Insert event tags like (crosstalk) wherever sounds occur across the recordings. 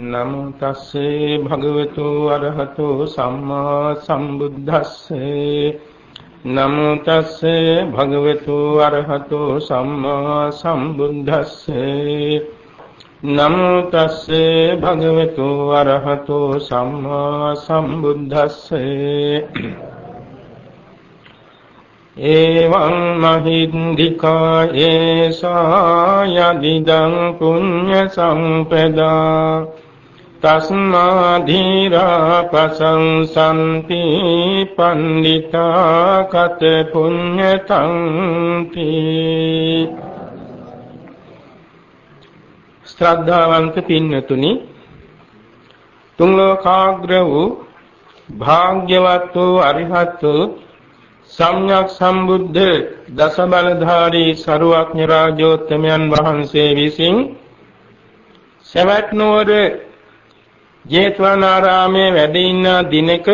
නමෝ තස්සේ භගවතු අරහතෝ සම්මා සම්බුද්දස්සේ. නමෝ තස්සේ භගවතු අරහතෝ සම්මා සම්බුද්දස්සේ. නමෝ තස්සේ භගවතු අරහතෝ සම්මා සම්බුද්දස්සේ. එවං මහින්దికා ඒසා යදිදං පුඤ්ඤ සම්පදා. තස්මා ධීරා පසංසන්ති පණ්ඩිතා කත පුඤ්ඤතං තී ශ්‍රද්ධාවන්ත පින්නතුනි තුන් ලෝකාග්‍ර වූ භාග්‍යවත් වූ අරිහත් වූ සම්්‍යක් සම්බුද්ධ දස බලධාරී සරුවක්ඥ රාජෝත්තමයන් වහන්සේ විසින් සවැත් නුවර ජේතවනාරාමේ වැඩ ඉන්න දිනක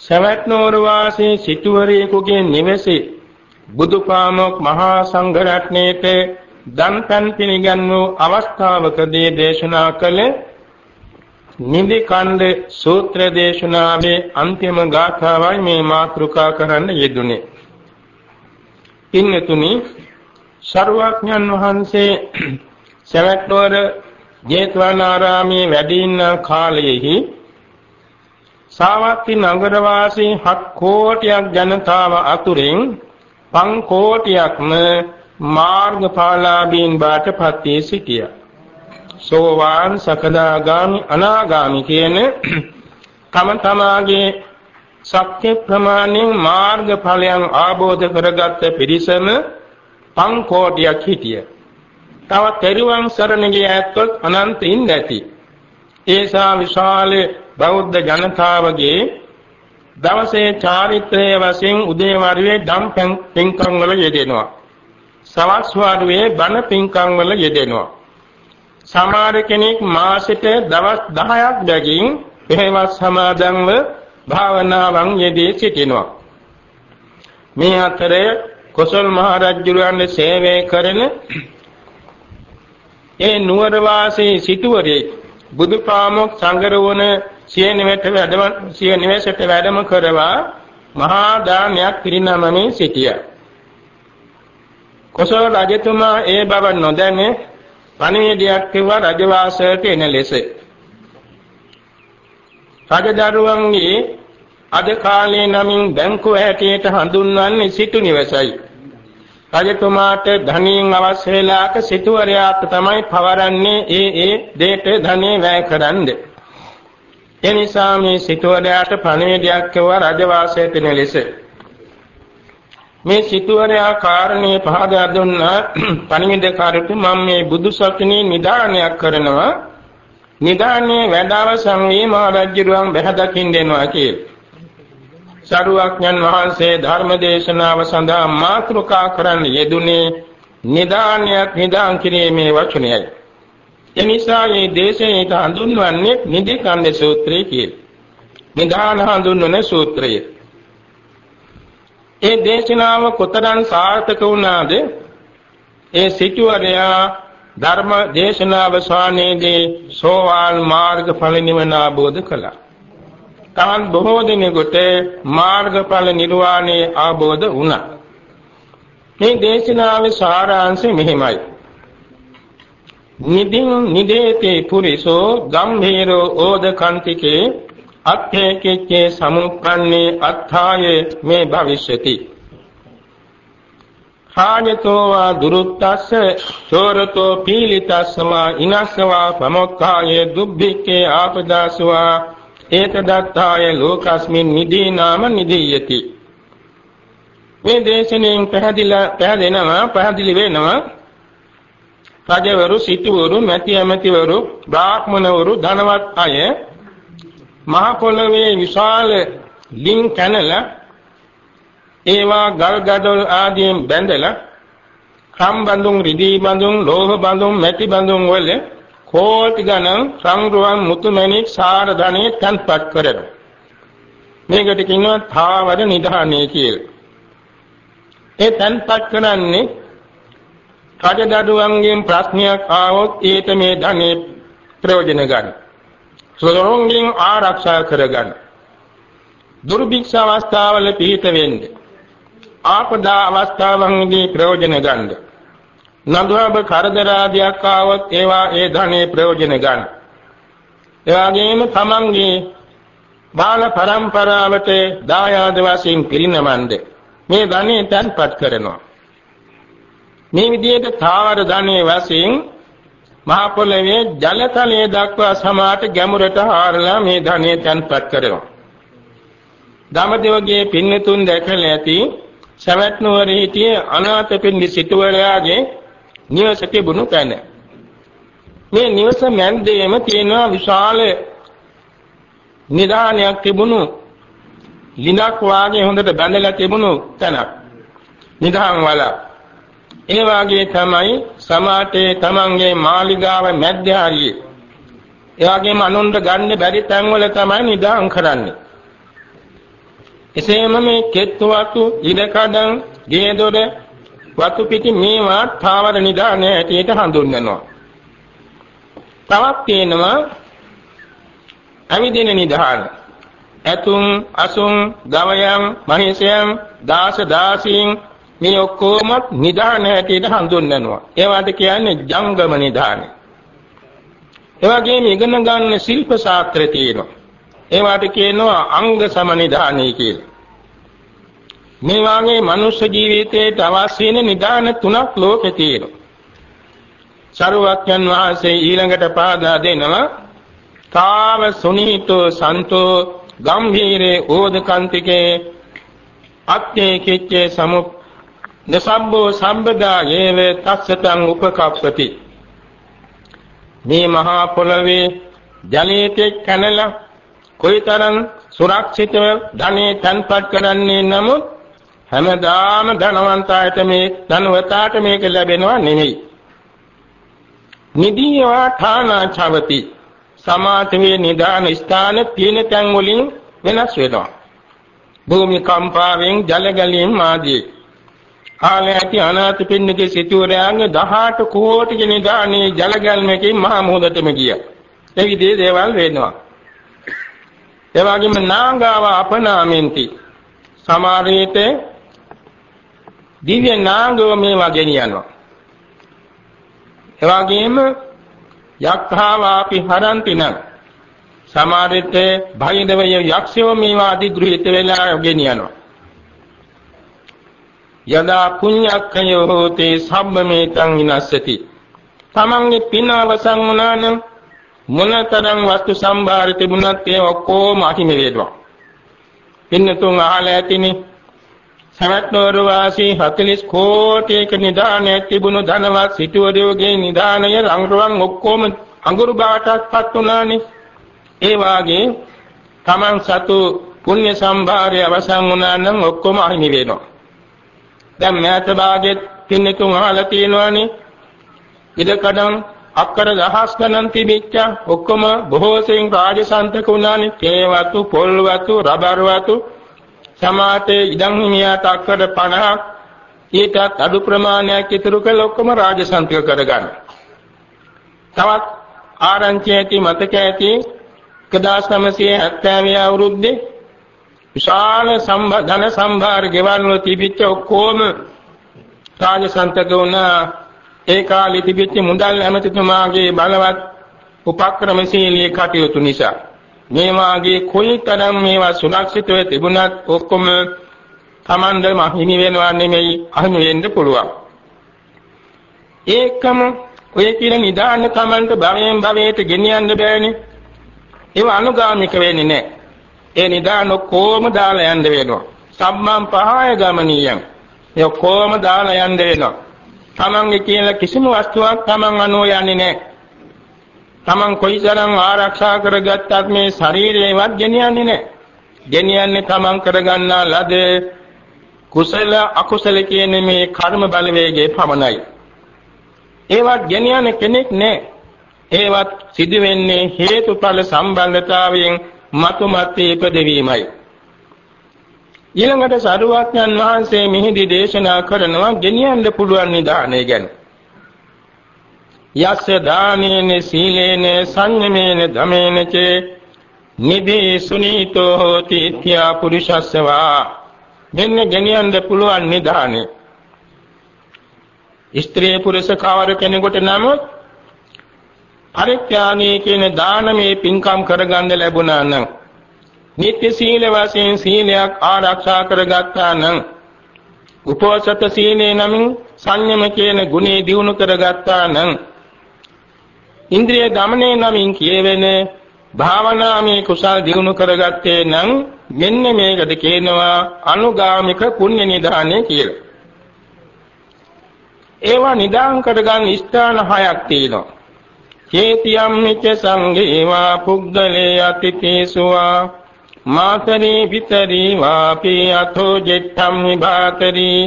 සවැත් නුවර වාසී සිටුවරයෙකුගේ නිවසේ බුදුපාමොක් මහා සංඝ රත්නයේට දන්පන් පිළිගන් වූ අවස්ථාවකදී දේශනා කළ නිදි කණ්ඩ සූත්‍ර දේශනාවේ අන්තිම ගාථාවයි මේ මාතෘකා කරන්න යෙදුනේ. ඉන්නතුනි ශරුවඥන් වහන්සේ සවැත්නුවර ජේතවනාරාමයේ වැඩ ඉන්න කාලයේහි සාවත්ති නගර වාසී 7 කෝටියක් ජනතාව අතුරින් 5 කෝටියක්ම මාර්ගඵලාභීන් බාටපත් වී සිටියා. සෝවාන් සකදාගාමි අනාගාමි කියන තම තමාගේ ශක්ති ප්‍රමාණයෙන් මාර්ග ඵලයන් ආબોධ කරගත්ත පිරිසම පං කෝටියක් හිටිය. තව තෙරුවන් සරණ ගිය ඇත්තොත් අනන්තින් නැති. ඒසා විශාල බෞද්ධ ජනතාවගේ දවසේ චාරිත්‍රයේ වශයෙන් උදේ වරුවේ ධම් පින්කම් වල යෙදෙනවා. සවස් වරුවේ බණ පින්කම් වල යෙදෙනවා. සමහර කෙනෙක් මාසෙට දවස් 10ක් බැගින් එහෙමත් සමාදන්ව භාවනාවන් යෙදී සිටිනවා. මේ අතරේ කොසල් මහ රජුරන්ගේ සේවය කරන ඒ නුවර වාසී සිටුවරේ බුදුපාමොක් සංගරවන සිය නිවෙට වැඩම සිය නිවෙසට වැඩම කරවා මහා දානයක් පිරිනමමින් සිටියා. කොසල් රජතුමා ඒ බව නොදැනේ පණිවිඩයක් කිව්වා රජවාසයට එන ලෙස. රජදරුවන්ගේ අද කාලේ නමින් බැංකුව හැටියට හඳුන්වන්නේ සිටු නිවසයි. රජතුමාට ධනියෙන් අවශ්‍ය වෙලාක සිටුවරයාට තමයි පවරන්නේ ඒ ඒ දෙයට ධනෙ වැය කරන්නේ. ඒ නිසා මේ සිටුවරයාට පණිවිඩයක් කිව්වා රජවාසයට එන ලෙස. මේ සිටුවරයා කාරණේ පහදා දුන්නා (clears throat) පණිවිඩකාරට මම මේ බුදු සසුනේ නිදානයක් කරනවා නිදානේ වැඩවසන් වී මා රජුරුවන් බැහැ දකින්න දෙනවා කියලා. සරුවක්ඥන් වහන්සේ ධර්ම දේශනාව සඳහා මාතෘකා කරන්න යෙදුනේ නිදානයක් නිදාන් කිරීමේ වචනයයි. එනිසා මේ දේශනාවට හඳුන්වන්නේ නිදි කන්ද සූත්‍රය කියලා. නිදාන හඳුන්වන සූත්‍රය. ඒ දේශනාව කොතරම් සාර්ථක වුණාද ඒ සිටුවරයා ධර්ම දේශනාව ස්වාමීගේ සෝවාන් මාර්ගඵල නිවන ආબોධ කළා. තවත් බොහෝ දිනෙකට මාර්ගඵල නිර්වාණය ආબોධ වුණා. මේ දේශනාවේ සාරාංශය මෙහිමයි. නිදින් නිදේතේ පුරිසෝ ගම්භීරෝ ඕදකන්තිකේ අත්ථේකෙච්චේ සමුප්පන්නේ අත්ථාය මේ භවිෂ්‍යති හානතෝ වා දුරුත්තස්ස චෝරතෝ පීලිතස්සමා ඉනස්සවා ප්‍රමොක්ඛාය දුබ්බිකේ ආපදාසවා ඒතදත්තාය ලෝකස්මින් නිදී නාම නිදීයති. මේ දේශනෙන් පැහැදිලා පැහැදෙනවා පැහැදිලි වෙනවා. රජවරු සිටුවරු මැති ඇමතිවරු බ්‍රාහ්මණවරු ධනවත් අය මහ පොළවේ විශාල ලින් කැනලා ඒවා ගල් ගඩොල් ආදීන් බැඳලා කම් බඳුන් රිදී බඳුන් ලෝහ බඳුන් මැටි බඳුන් වල කෝටි ගණන් සංරුවන් මුතුමැණික් සාර ධනෙ තන්පත් කරනවා මේකට කියනවා තාවර නිධානය කියලා ඒ තන්පත් කරන්නේ රජදඩුවන්ගෙන් ප්‍රශ්නයක් ආවොත් ඊට මේ ධනෙ ප්‍රයෝජන ගන්න. සොරොන්ගෙන් ආරක්ෂා කරගන්න. දුර්භික්ෂ අවස්ථාවල පිහිට වෙන්නේ. ආපදා අවස්ථාවන්දී ප්‍රයෝජන ගන්න. නඳුහබ කරදර ආදියක් ආවොත් ඒවා ඒ ධනෙ ප්‍රයෝජන ගන්න. ඒ වගේම තමන්ගේ බාල පරම්පරාවට දායාද වශයෙන් පිරිනමන්ද මේ ධනෙ තන්පත් කරනවා. මේ විදිහට තාවර ධනෙ වශයෙන් මහ පොළවේ ජලතලයේ දක්වා සමාට ගැඹුරට හාරලා මේ ධනෙ තන්පත් කරනවා. දමදෙවගේ පින්නතුන් දැකලා ඇති සවැත් නුවර හිටියේ අනාථපිණ්ඩි සිටුවරයාගේ නිවස තිබුණු තැන. මේ නිවස මැද්දේම තියෙනවා විශාල නිදානයක් තිබුණු ලිඳක් වාගේ හොඳට බැඳලා තිබුණු තැනක්. නිදාන් වල. ඒ වාගේ තමයි සමාතේ තමන්ගේ මාලිගාව මැද්දේ හරියේ. ඒ වගේම අනුන්ට ගන්න බැරි තැන්වල තමයි නිදාන් කරන්නේ. එසේම මේ කෙත්තු වතු ඉඩකඩම් ගේදොර වතු පිටි මේවා ථාවර නිදාන ඇටියට හඳුන්වනවා. තවත් තියෙනවා අවිදින නිදාන. ඇතුම් අසුම් ගවයන් මහිෂයන් දාස දාසීන් මේ ඔක්කොම නිදාන ඇටියට හඳුන්වනවා. ඒවට කියන්නේ ජංගම නිදාන. ඒ වගේම ඉගෙන ගන්න ශිල්ප ශාස්ත්‍රය තියෙනවා. ඒවට කියනවා අංග සමනිදානයි කියලා. මේ වාගේ මනුෂ්‍ය ජීවිතයට අවශ්‍ය වෙන නිදාන තුනක් ලෝකේ තියෙනවා. සරුවක්යන් වහන්සේ ඊළඟට පාදා දෙනවා තාව සුනීතෝ සන්තෝ ගම්භීරේ ඕදකන්තිකේ අත්තේ කිච්චේ සමු නසම්බෝ සම්බදා යේව තස්සතං උපකප්පති මේ මහා පොළවේ ජලයේ කනලා කොයිතරම් සුරක්ෂිතව ධනෙ තන්පත් කරන්නේ නමුත් හැමදාම ධනවන්තයාට මේ ධනවතාට මේක ලැබෙනවා නෙමෙයි. නිදීවා ඨානාචවති සමාතමේ නිදාන ස්ථාන තියෙන තැන් වලින් වෙනස් වෙනවා. භූමි කම්පාවෙන් ජල ගැලීම් ආදී. කාලේ ඇති අනාථ පින්නකේ සිටුවරයන්ගේ 18 කෝටි නිදානේ ජල ගැල්මකින් මහා මොහොතටම ගියා. ඒ විදිහේ දේවල් වෙනවා. ඒ වගේම නාගාව අපනාමෙන්ති සමහර විට දිව්‍ය නාගව මේවා ගෙනියනවා ඒ වගේම යක්ඛාවාපි හරන්ති නම් සමහර විට භයිදවය යක්ෂයෝ මේවා අධිග්‍රහිත වෙලා ගෙනියනවා යදා පුඤ්ඤක්ඛයෝ හෝති සම්මේතං විනස්සති. තමන්ගේ පින අවසන් වුණා නම් මොනතරම් වස්තු සම්භාර තිබුණත් ඒ ඔක්කොම අහිමි වේදවා. පින්නතුන් අහලා ඇතිනේ සමත්නෝර වාසී 40 කෝටියක නිදානයක් තිබුණු ධනවත් සිටුවරයෝගේ නිදානය රංගරුවන් ඔක්කොම අඟුරු බාටත්පත් වුණානේ. ඒ වාගේ Taman සතු පුණ්‍ය සම්භාරය අවසන් වුණා නම් ඔක්කොම අහිමි වෙනවා. දැන් මෑත භාගෙත් පින්නතුන් අහලා තියෙනවානේ. ඉදකඩම් අක්කර දහස් ගණන් තිබිච්ච ඔක්කොම බොහෝ සෙයින් රාජසන්තක උනානේ තේ වතු පොල් වතු රබර් වතු සමාතේ ඉඩම් හිමියාට අක්කර 50ක් ඊටත් අඩු ප්‍රමාණයක් ඉතුරු කළ ඔක්කොම රාජසන්තක කරගන්න. තවත් ආරංචි ඇති මතක ඇති 1970 අවුරුද්දේ විශාල සම්බධන සම්භාර ගෙවල් වල තිබිච්ච ඔක්කොම රාජසන්තක වුණා ඒ කාලේ තිබිච්ච මුදල් ඇමතිතුමාගේ බලවත් උපක්‍රමශීලී කටයුතු නිසා මේ වාගේ කොයිතරම් මේවා සුරක්ෂිතව තිබුණත් ඔක්කොම Tamandම හිමි වෙනවා නෙමෙයි අහිමි වෙන්න පුළුවන්. ඒකම ඔය කියන නිදාන Tamanට භවයෙන් භවයට ගෙනියන්න බෑනේ. ඒව අනුගාමික වෙන්නේ නැහැ. ඒ නිදාන කොහොම දාලා යන්න වෙනවා. සම්මන් පහය ගමනියන්. ඒ කොහොම දාලා යන්න වෙනවා. තමන්ගේ කියලා කිසිම වස්තුවක් තමන් අනුව යන්නේ නැහැ. තමන් කොයිතරම් ආරක්ෂා කරගත්තත් මේ ශරීරයවත් ගෙනියන්නේ නැහැ. ගෙනියන්නේ තමන් කරගන්නා ලද කුසල අකුසල කියන මේ කර්ම බලවේගයේ පමණයි. ඒවත් ගෙනියන කෙනෙක් නැහැ. ඒවත් සිදු වෙන්නේ හේතුඵල සම්බන්ධතාවයෙන් මතුමත් ඉපදවීමයි. ඊළඟට සරුවඥන් වහන්සේ මෙහිදී දේශනා කරනවා ගෙනියන්න පුළුවන් නිදානය ගැන. යස්ස දානේන සීලේන සංයමේන දමේන චේ. නිදී සුනීතෝ හෝති ඉත්‍යා පුරුෂස්සවා. මෙන්න ගෙනියන්න පුළුවන් නිදානේ ස්ත්‍රී පුරුෂ කවර කෙනෙකුට නමුත් පරිත්‍යාගයේ කියන දානමේ පින්කම් කරගන්න ලැබුණා නම් නිත්‍ය සීල වශයෙන් සීලයක් ආරක්ෂා කරගත්තා නම් උපෝසත සීලේ නමින් සංයම කියන ගුණේ දිනු කරගත්තා නම් ඉන්ද්‍රිය দমনේ නමින් කියවෙන භාවනාමේ කුසල් දිනු කරගත්තේ නම් මෙන්න මේකට කියනවා අනුගාමික පුණ්‍ය නිදානය කියලා. ඒවා නිදාන් කරගන්න ස්ථාන හයක් තියෙනවා. චේතියම් මිච්ඡ සංඝේවා පුග්ගලේ අතිතේසුවා මාතරේ විතරී වාපි අතෝ ජෙට්ඨම් විභාතරී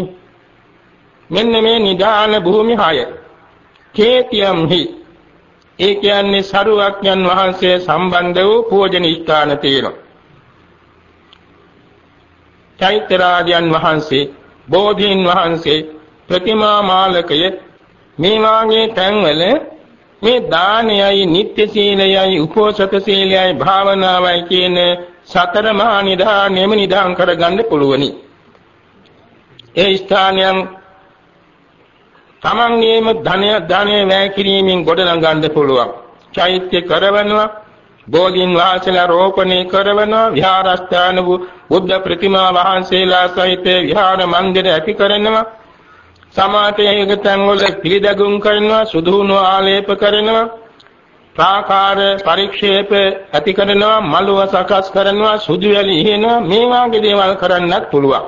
මෙන්න මේ නිදාන භූමි හය චේතියම් හි ඒ කියන්නේ සරුවක්ඥන් වහන්සේ සම්බන්ධ වූ පූජන ස්ථාන තියෙනවා. චෛත්‍යරාජයන් වහන්සේ, බෝධීන් වහන්සේ, ප්‍රතිමා මාලකය මේ වාගේ තැන්වල මේ දානයයි, නිත්‍ය සීලයයි, උපෝසත සීලයයි, භාවනාවයි කියන සතර මහා නිධානෙම නිදාන් කරගන්න පුළුවනි. ඒ ස්ථානයන් තමන්ගේම ධනය ධනය වැය කිරීමෙන් ගොඩනගන්න පුළුවන්. චෛත්‍ය කරවනවා, බෝධීන් වහන්සේලා රෝපණය කරනවා, විහාරස්ථාන බුද්ධ ප්‍රතිමා වහන්සේලා සහිත විහාර මන්දිර ඇති කරනවා. සමාතයක තැන්වල පිළිදගුම් කරනවා, සුදුහුණු ආලේප කරනවා. ප්‍රාකාර පරික්ෂේප ඇති කරනවා, මලුව සකස් කරනවා, සුදු වැලි ඉහෙනවා, මේ වාගේ දේවල් කරන්නත් පුළුවන්.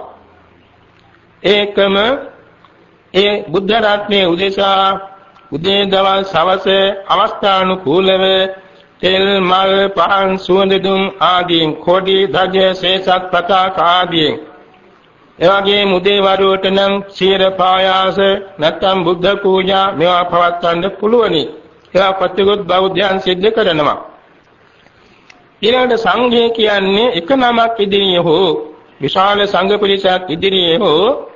ඒකම ඒ බුද්ධ රත්නයේ උදෙසා උදේ දවල් සවස අවස්ථානුකූලව තෙල් මල් පහන් සුවඳ දුම් ආදීන් කොඩි ධජ සේසත් පතාක ආදීන්. එවැගේ මුදේ වරුවට නම් සීර පායාස නැත්නම් බුද්ධ පූජා මේවා පවත්වන්න පුළුවනි. ඒවා ප්‍රතිගොත් බෞද්ධයන් සිද්ධ කරනවා. ඊළඟට සංඝය කියන්නේ එක නමක් ඉදිරියේ හෝ විශාල සංඝ පිරිසක් ඉදිරියේ හෝ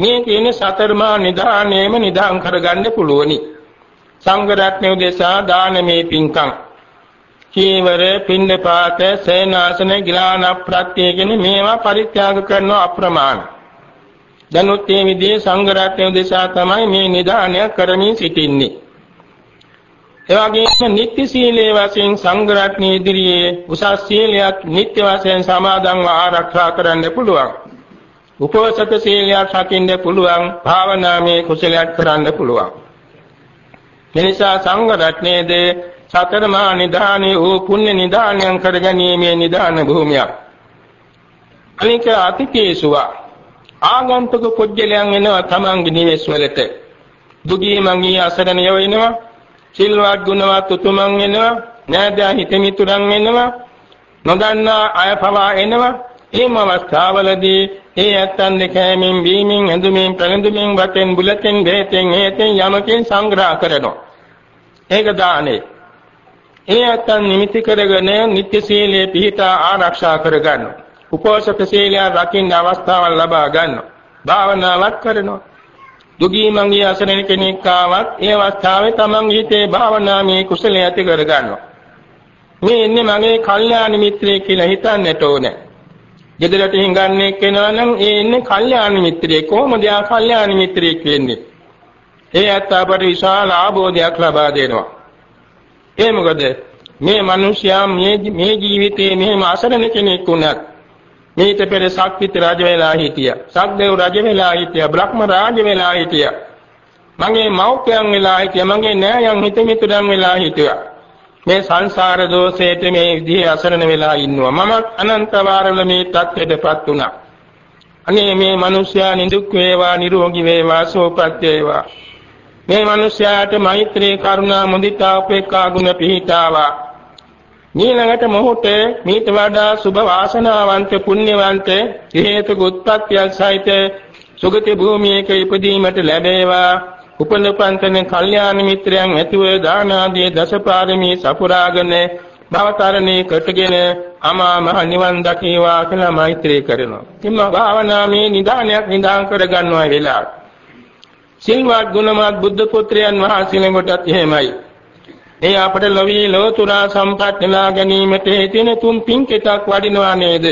මේ කියන සතරමා නිදානේම නිදාන් කරගන්න පුළුවනි. සංඝ රත්නය උදෙසා දානමේ පින්කම්. චීවර, පින්නපාත, සේනාසන, ගිලාන ප්‍රත්‍ය කියන මේවා පරිත්‍යාග කරන අප්‍රමාණ. දනුත් මේ විදිහේ සංඝ රත්නය උදෙසා තමයි මේ නිදානය කරමින් සිටින්නේ. එවැගේම නිත්‍ය සීලයේ වශයෙන් සංඝ රත්නයේ ඉදිරියේ උසස් සීලයක් නිත්‍ය වශයෙන් සමාදන්ව ආරක්ෂා කරන්න පුළුවන්. උපෝසත සීලයක් රකින්න පුළුවන් භාවනාමය කුසලයක් කරන්න පුළුවන්. එනිසා සංඝ රත්නයේද සතර මහා නිධානී වූ පුණ්‍ය නිධානයන් කරගැනීමේ නිධාන භූමියක්. අනික අතිකේසුව ආගන්තුක පුජ්‍යලයන් එනවා තමන්ගේ නිවෙස් වලට. දුගී මංගී අසරණිය වෙනවා සිල්වත් ගුණවත් උතුමන් වෙනවා. නෑදෑ හිතමිතුරන් වෙනවා. නොදන්නා අය පවා එනවා. එහෙම අවස්ථාවලදී ඒ ඇත්තන් දෙකෑමෙන් බීමෙන් ඇඳුමින් පැළඳුමින් වතෙන් බුලතෙන් බෙහෙතෙන් හේතෙන් යමකින් සංග්‍රහ කරනවා. ඒක දානේ. ඒ ඇත්තන් නිමිති කරගෙන නිත්‍ය සීලයේ පිහිටා ආරක්ෂා කරගන්නවා. උපෝසත සීලය රකින්න අවස්ථාවක් ලබා ගන්නවා. භාවනාවක් කරනවා. දුගී මංගී අසරණ කෙනෙක් ආවත් ඒ අවස්ථාවේ තමන්ගේ හිතේ භාවනාමය කුසලයේ ඇති කර ගන්නවා. මේ ඉන්නේ මගේ කල්යාණ මිත්‍රයෙක් කියලා හිතන්නට ඕනේ. ගෙදරට හංගන්නේ කෙනා නම් ඒ ඉන්නේ කල්යාණ මිත්‍රයෙක්. කොහොමද යා කල්යාණ මිත්‍රයෙක් වෙන්නේ? ඒ ඇත්ත අපට විශාල ආબોධයක් ලබා දෙනවා. ඒ මොකද මේ මිනිස්යා මේ මේ ජීවිතයේ මෙහෙම අසරණ කෙනෙක් වුණත් මේිට පෙර ශක්තිත රජ වෙලා හිටියා. සක්දේව රජ වෙලා හිටියා. බ්‍රහ්ම රාජ වෙලා හිටියා. මගේ මව්පියන් වෙලා හිටියා. මගේ නෑයන් හිත මිතුරන් වෙලා හිටියා. මේ සංසාර දෝෂයට මේ විදිහේ අසරණ වෙලා ඉන්නවා. මම අනන්ත වාරවල මේ තත්ත්වයටපත් වුණා. අනේ මේ මිනිස්යා නිදුක් වේවා නිරෝගී වේවා සුවපත් වේවා. මේ මිනිස්යාට මෛත්‍රී කරුණා මුදිතා උපේක්ඛා ගුණ පිහිටාවා. ඊළඟට මොහොත මේට වඩා සුභ වාසනාවන්ත පුණ්‍යවන්ත හේතු උත්පත්තියක් සහිත සුගති භූමියක ඉපදීමට ලැබේවා. උපනපන්තන කල්යාණ මිත්‍රයන් ඇතුව දාන ආදී දසපාරමී සපුරාගෙන භවතරණේ කටගෙන අමා මහ නිවන් දකීවා කියලා මෛත්‍රී කරනවා. කිම්ම භාවනාමේ නිදානයක් නිදාන් කර ගන්නවා වෙලාව. සිල්වත් ගුණමත් බුද්ධ පුත්‍රයන් වහන්සේලඟටත් එහෙමයි. ඒ අපට ලොවී ලෝතුරා සම්පත් නෙලා ගැනීමට හේතුන තුන් පින්කෙතක් වඩිනවා නේද?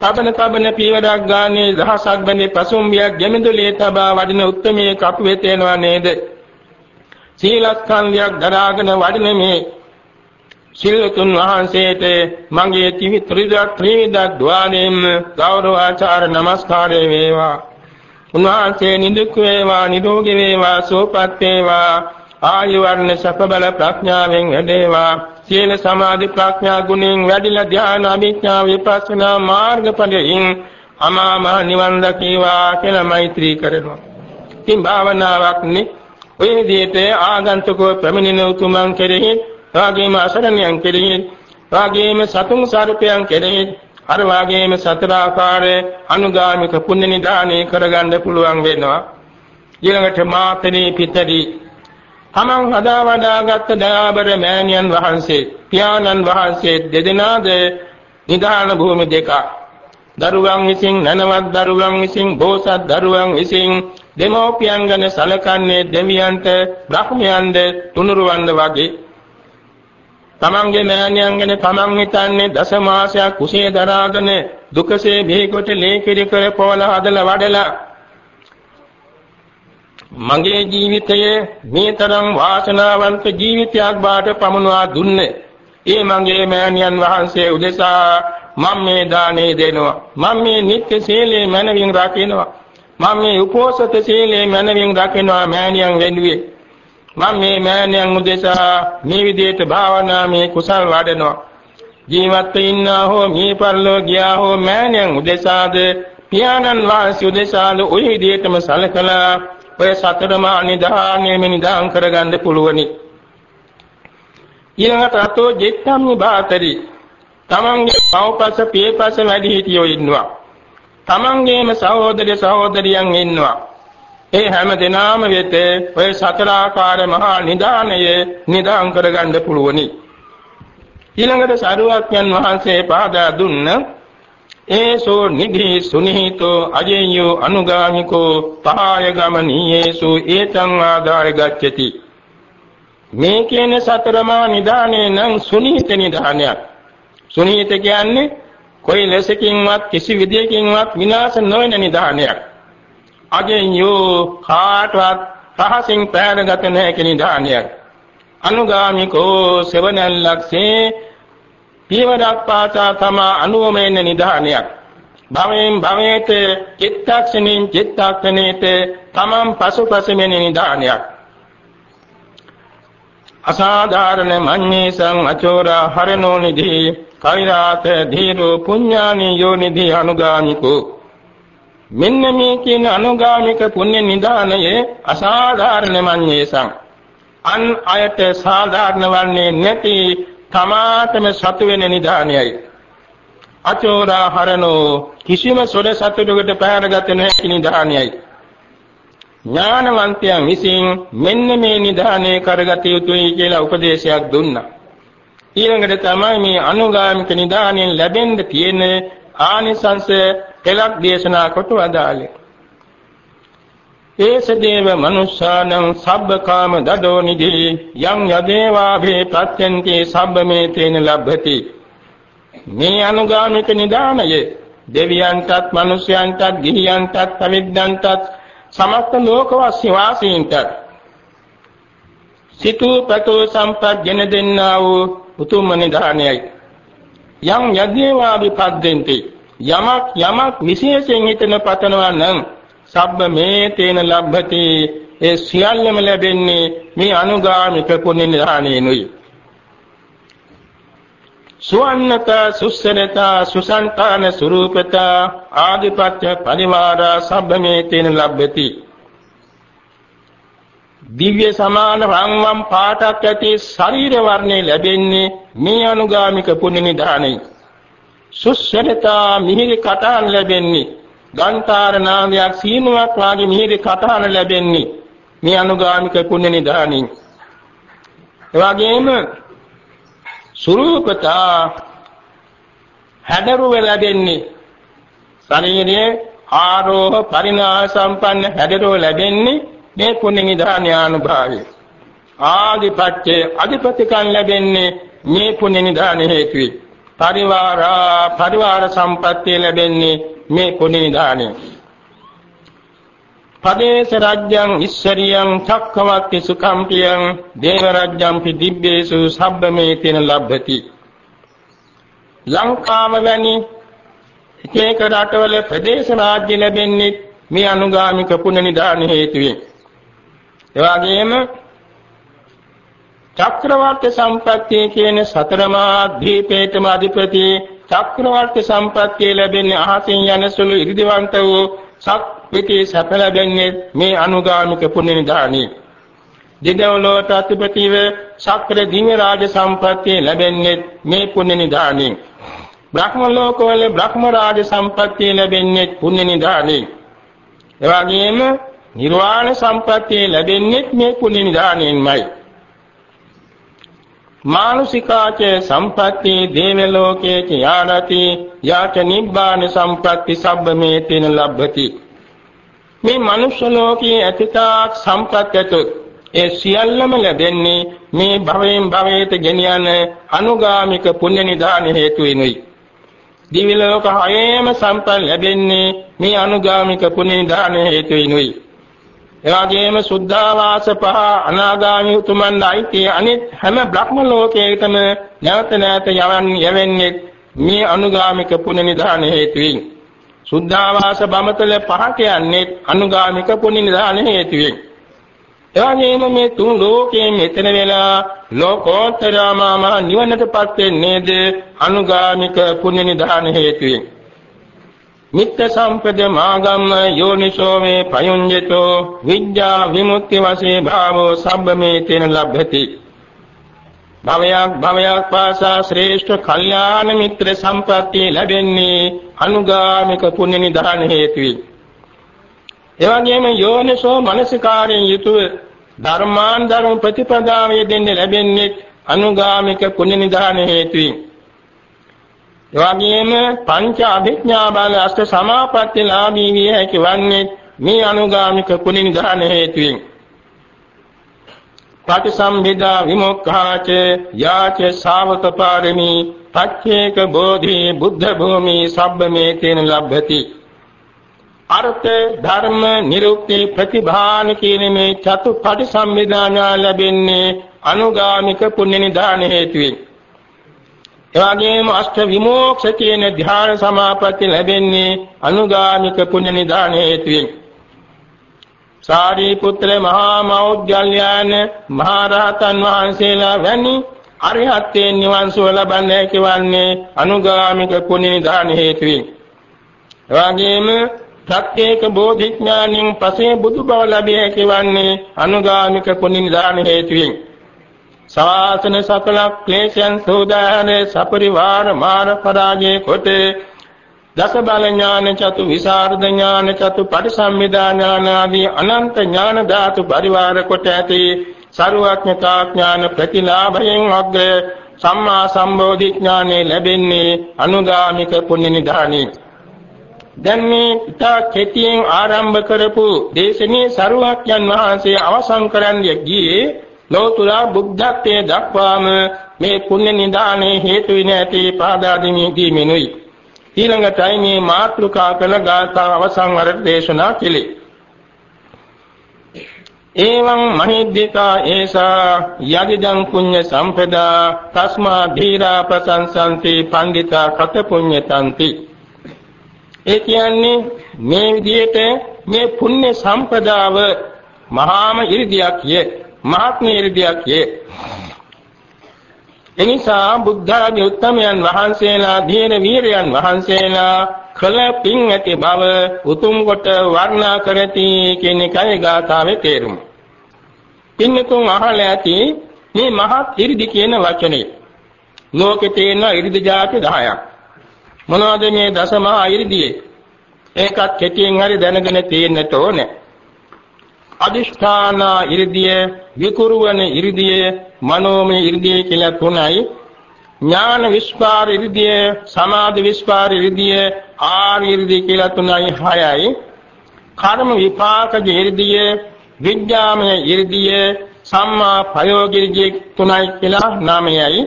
තබන තබන පීවරක් ගානේ දහසක් බඳේ පසුම්බියක් ගැමිදුලේ තබා වඩින උත්මයේ කපු වෙතේනවා නේද? සීලස්කන්ධයක් දරාගෙන වඩින මේ සිල්තුන් වහන්සේට මගේ ත්‍රිවිධ ත්‍රිවිධ ද්වාරයෙන් ගෞරවාචාර නමස්කාරය වේවා. උන්වහන්සේ නිදුක් වේවා නිරෝගී වේවා සුවපත් වේවා ආයු වර්ණ සප බල ප්‍රඥාවෙන් වැඩේවා සීල සමාධි ප්‍රඥා ගුණෙන් වැඩිලා ධ්‍යාන අභිඥා විපස්සනා මාර්ගඵලයෙන් අමා මහ නිවන් දකීවා කියලා මෛත්‍රී කරනවා. ඉතින් භාවනාවක් නේ ඔය විදිහට ආගන්තුකව පැමිණෙන උතුමන් කෙරෙහි වාගේම අසරණයන් කෙරෙහි වාගේම සතුන් සර්පයන් කෙරෙහි අර වාගේම සතර ආකාරයේ අනුගාමික පුණ්‍ය නිදානේ කරගන්න පුළුවන් වෙනවා ඊළඟට මාතනේ පිටරි තමන් හදා වඩාගත් දයාබර මෑණියන් වහන්සේ පියාණන් වහන්සේ දෙදෙනාද නිදාන භූමි දෙක. දරුවන් විසින් නනවත් දරුවන් විසින් බෝසත් දරුවන් විසින් දෙමෝපියන් ගැන සලකන්නේ දෙවියන්ට බ්‍රහ්මයන්ද තුනුරුවන්ද වගේ. තමන්ගේ මෑණියන් ගැන තමන් හිතන්නේ දස මාසයක් කුසේ දරාගෙන දුකසේ බිහිකොට ලේකිරි කර පොවල හදලා වඩලා මගේ ජීවිතයේ මේ තරම් වාසනාවන්ත ජීවිතයක් බාට පමුණවා දුන්නේ. ඒ මගේ මෑණියන් වහන්සේ උදෙසා මම මේ දානේ දෙනවා. මම මේ නිත්‍ය සීලේ මනවින් රකින්නවා. මම මේ උපෝසත සීලේ මනවින් රකින්නවා මෑණියන් වෙනුවේ. මම මේ මෑණියන් උදෙසා මේ විදිහට භාවනාමේ කුසල් වඩනවා. ජීවත් ඉන්නා හෝ මේ පරලෝ ගියා හෝ මෑණියන් උදෙසාද පියාණන් වහන්සේ උදෙසාද ওই විදිහටම සලකලා ඔය සතරමා නිදානෙම නිදාන් කරගන්න පුළුවනි. ඊළඟට අතෝ ජෙත්තම්මි බාතරි. තමන්ගේ පවපස පියපස වැඩි හිටියෝ ඉන්නවා. තමන්ගේම සහෝදර සහෝදරියන් ඉන්නවා. ඒ හැම දිනාම වෙත ඔය සතරාකාර මහා නිදානය නිදාන් කරගන්න පුළුවනි. ඊළඟට සරුවක්යන් වහන්සේ පාදා දුන්න ඒසෝ නිධි සුනිහිතෝ අජේයෝ අනුගාමිකෝ පහය ගමනීයේසු ඒතං ආදාය ගච්ඡති මේ කියන සතරමා නිදානේ නම් සුනිහිත නිදානයක් සුනිහිත කියන්නේ කොයි ලෙසකින්වත් කිසි විදියකින්වත් විනාශ නොවන නිදානයක් අජේයෝ කාටවත් රහසින් පෑරගත නොහැකි නිදානයක් අනුගාමිකෝ සෙවණල්ලක්සේ පියවරක් පාසා තමා අනුවමෙන්න නිදානයක් භවයෙන් භවයට චිත්තක්ෂණින් චිත්තක්ෂණයට තමන් පසුපසෙමින් නිදානයක් අසාධාරණ මඤ්ඤේසං අචෝරා හරණෝ නිධි කෛරාත ධීරෝ පුඤ්ඤානි යෝනිධි අනුගාමිකෝ. මෙන්න මේ කියන අනුගාමික පුණ්‍ය නිදානයේ අසාධාරණ මඤ්ඤේසං. අන් අයට සාධාරණ වන්නේ නැති තමාටම සතු වෙන නිදානයයි අචෝරා හරණෝ කිසිම සොර සතුටකට පැහැරගත නොහැකි නිදානයයි ඥානවන්තයන් විසින් මෙන්න මේ නිදානේ කරගත යුතුයි කියලා උපදේශයක් දුන්නා. ඊළඟට තමයි මේ අනුගාමික නිදානෙන් ලැබෙන්න තියෙන ආනිසංස පෙළක් දේශනා කොට වදාළේ. ඒසදේව මනුෂ්‍යානං සබ්බකාම දඩෝ නිදි යං යදේවාභේ ප්‍රත්‍යන්ති සබ්බමේතේන ලබ්ධති මේ අනුගාමික නිදානය දෙවියන්ටත් මනුෂ්‍යයන්ටත් ගිහියන්ටත් පවිද්දන්ටත් සමස්ත ලෝකවාසී වාසීන්ටත් සිතූ පතෝ සම්පත් ගෙන දෙන්නා වූ උතුම් නිදානයයි යම් යදේවා විපද්දෙන්ති. යමක් යමක් විශේෂයෙන් හිතන පතනවා නම් සබ්බ මේ තේන ලබ්ධති ඒ සියල්ලම ලැබෙන්නේ මේ අනුගාමික පුණ්‍ය නිධානේනුයි සුවන්නත සුස්සනත සුසන්තාන ස්වરૂපත ආදිපත්‍ය පරිවාර සබ්බ මේ තේන ලබ්ධති දිව්‍ය සමාන රන්වම් පාටක් ඇති ශරීර වර්ණේ ලැබෙන්නේ මේ අනුගාමික පුණ්‍ය නිධානයි සුස්සනතා මිහිරි කටහන් ලැබෙන්නේ ගන්ඨාර නාමයක් සීනුවක් වාගේ මිහිරි කතාන ලැබෙන්නේ මේ අනුගාමික පුණ්‍ය නිදානින් එවාගෙම සුරූපතා හැඩරුව ලැබෙන්නේ ශරීරයේ ආරෝහ පරිණාම සම්පන්න හැඩරුව ලැබෙන්නේ මේ පුණ්‍ය නිදානානුභාවය ආදිපත්‍ය අධිපතිකන් ලැබෙන්නේ මේ පුණ්‍ය නිදාන හේතුයි පරිවාරා පරිවාර සම්පත්තිය ලැබෙන්නේ මේ පුණ්‍ය නිදානේ පදේශ රාජ්‍යං ඉස්සරියං චක්කවත්ති සුඛම්පියං දේව රාජ්‍යං පි දිබ්බේසු සබ්බමේතෙන ලබ්ධති ලංකාව වැනි එක එක රටවල ප්‍රදේශ රාජ්‍ය ලැබෙන්නේ මේ අනුගාමික පුණ්‍ය නිදාන හේතුවෙන් එවාගෙම චක්‍රවර්ති සම්පත්තිය කියන සතරමා දීපේතම අධිපති චක්‍රවර්ති සම්පත්තිය ලැබෙන්නේ අහසින් යන සුළු ඉරිදිවන්ත වූ සත් පිටි සැප ලැබෙන්නේ මේ අනුගාමික පුණ්‍ය නිදානේ. දිදවලෝට අතිපතිව ශක්‍ර දිව්‍ය රාජ සම්පත්තිය ලැබෙන්නේ මේ පුණ්‍ය නිදානේ. බ්‍රහ්ම ලෝකවල බ්‍රහ්ම රාජ සම්පත්තිය ලැබෙන්නේ පුණ්‍ය නිදානේ. එවැගේම නිර්වාණ සම්පත්තිය ලැබෙන්නේ මේ පුණ්‍ය නිදානෙන්මයි. මානුසිකාච සම්පatti දේව ලෝකේ යානති යාච නිබ්බාන සම්පatti සබ්බමේතේන ලබ්ධති මේ මනුෂ්‍ය ලෝකයේ ඇතිතාක් සම්පත්‍යතු ඒ සියල්ලම ලැබෙන්නේ මේ භවයෙන් භවයට ගෙනියන අනුගාමික පුණ්‍ය නිදාන හේතු වෙනුයි. දිව්‍ය ලෝක හයේම සම්පත් ලැබෙන්නේ මේ අනුගාමික පුණ්‍ය නිදාන හේතු වෙනුයි. එවාගෙම සුද්ධාවාස පහ අනාගාමී උතුමන් අයිති අනිත් හැම බ්‍රහ්ම ලෝකයකටම නැවත නැවත යවන් යවෙන්නේ මේ අනුගාමික පුණ්‍ය නිදාන හේතුවෙන්. සුද්ධාවාස බමතල පහට යන්නේ අනුගාමික පුණ්‍ය නිදාන හේතුවෙන්. එවැගේම මේ තුන් ලෝකයේ මෙතන වෙලා ලෝකෝත්තරාමම නිවනටපත් වෙන්නේද අනුගාමික පුණ්‍ය නිදාන හේතුවෙන්. මිත්‍ය සම්පද මාගම්ම යෝනිසෝ මේ පයුඤ්ජතෝ විද්‍යා විමුක්ති වශයෙන් භාවෝ සම්බමේ තෙන ලබ්ධති භවයක් භවයක් පාසා ශ්‍රේෂ්ඨ කල්යාණ මිත්‍ර සම්පත්තිය ලැබෙන්නේ අනුගාමික පුණ්‍ය නිදාන හේතුයි. එවැගේම යෝනිසෝ මනසිකාරයෙන් යුතුව ධර්මාන් ධර්ම ප්‍රතිපදාවේ දෙන්නේ ලැබෙන්නේ අනුගාමික පුණ්‍ය නිදාන හේතුයි. එවැගේම පංච අභිඥා බල අෂ්ට සමාපatti ලාභී විය හැකි වන්නේ මේ අනුගාමික කුණ නිදාන හේතුවෙන්. පටිසම්භිදා විමුක්ඛාච යාච ශාවක පාරමී පච්චේක බෝධි බුද්ධ භූමි සබ්බමේ තේන ලබ්ධති අර්ථ ධර්ම නිරුක්ති ප්‍රතිභාන කියන මේ චතු පටිසම්භිදා ලැබෙන්නේ අනුගාමික පුණ්‍ය නිදාන හේතුවෙන්. එවැගේම අෂ්ඨ විමෝක්ෂ කියන ධ්‍යාන සමාපatti ලැබෙන්නේ අනුගාමික පුණ්‍ය නිදාන හේතුවෙන්. සාරිපුත්‍ර මහා මෞද්ගල්‍යයන් මහා රහතන් වහන්සේලා වැනි අරිහත්යෙන් නිවන් සුව ලබන්නේ කියවන්නේ අනුගාමික පුණ්‍ය නිදාන හේතුවෙන්. එවැගේම ප්‍රත්‍යේක බෝධිඥානින් පසේ බුදු බව ලැබිය කියවන්නේ අනුගාමික පුණ්‍ය නිදාන හේතුවෙන්. ශාසන සකල ක්ලේශයන් සෝදානේ සපරිවාර මාන පරාජය කොට දස බල ඥාන චතු විසරද ඥාන චතු පරිසම්මිදා ඥාන ආදී අනන්ත ඥාන ධාතු පරිවාර කොට ඇති සරුවඥතා ඥාන ප්‍රතිලාභයෙන් අග්‍ර සම්මා සම්බෝධි ඥානෙ ලැබෙන්නේ අනුගාමික පුණ්‍ය නිධානි. දැන් මේ ඉතා කෙටියෙන් ආරම්භ කරපු දේශනේ සරුවඥන් වහන්සේ අවසන් කරන්නේ ගියේ ලෝතුරා බුද්ධත්වයේ දක්වාම මේ පුණ්‍ය නිදානේ හේතු වින ඇති පාදා දීමෙනුයි ඊළඟටයි මේ මාත්‍රිකා කළ ගාථා අවසන් වර දේශනා කෙලේ. එවං මහිද්దికා ඒසා යදිදං පුඤ්ඤ සම්පදා තස්මා ධීරා ප්‍රසංසන්ති පණ්ඩිතා කත පුඤ්ඤතන්ති. ඒ කියන්නේ මේ විදිහට මේ පුණ්‍ය සම්පදාව මහාම ඉරිදියක් යේ. මහත්මීය දෙයක් යේ. එනිසා බුද්ධාදී උත්තමයන් වහන්සේලා ධීර වීරයන් වහන්සේලා කළ පින් ඇති බව උතුම් කොට වර්ණනා කරති කියන එකයි ගාථාවේ තේරුම. පින්නතුන් අහලා ඇති මේ මහත් ඉරිදි කියන වචනේ. ලෝකේ තියෙන ඉරිදි જાති 10ක්. මොනවද මේ දසමහා ඉරිදියේ? ඒකත් කෙටියෙන් හරි දැනගෙන තියෙන්නට ඕනේ. අදිෂ්ඨාන 이르දිය විකුරුවන 이르දිය මනෝමය 이르දිය කියලා තුනයි. ඥාන විස්පාර 이르දිය සමාධි විස්පාර 이르දිය ආර්ය 이르දිය කියලා තුනයි හයයි. කර්ම විපාක 이르දිය විඥාමය 이르දිය සම්මා ප්‍රයෝගිරිය තුනයි කියලා නාමයයි.